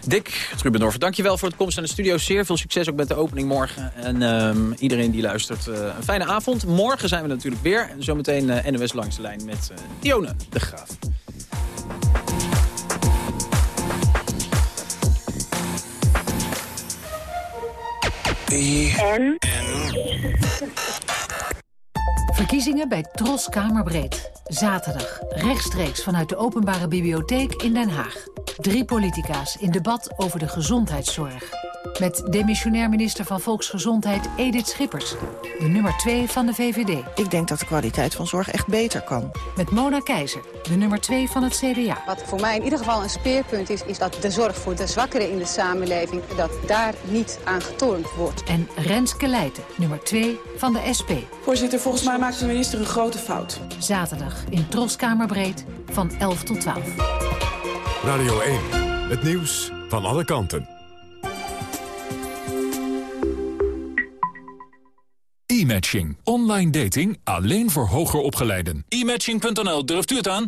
Dick Trubendorf, dankjewel voor het komst aan de studio. Zeer veel succes ook met de opening morgen. En ehm, iedereen die luistert, eh, een fijne avond. Morgen zijn we natuurlijk weer. En zometeen eh, NOS langs de lijn met eh Dione de Graaf. En? Verkiezingen bij Tros Kamerbreed. Zaterdag, rechtstreeks vanuit de Openbare Bibliotheek in Den Haag. Drie politica's in debat over de gezondheidszorg. Met demissionair minister van Volksgezondheid Edith Schippers. De nummer 2 van de VVD. Ik denk dat de kwaliteit van zorg echt beter kan. Met Mona Keizer, de nummer 2 van het CDA. Wat voor mij in ieder geval een speerpunt is, is dat de zorg voor de zwakkeren in de samenleving, dat daar niet aan getornd wordt. En Renske Leijten, nummer 2 van de SP. Voorzitter, volgens mij maakt de minister een grote fout. Zaterdag in Tros Kamerbreed van 11 tot 12. Radio 1. Het nieuws van alle kanten. E-matching. Online dating alleen voor hoger opgeleiden. E-matching.nl, durft u het aan?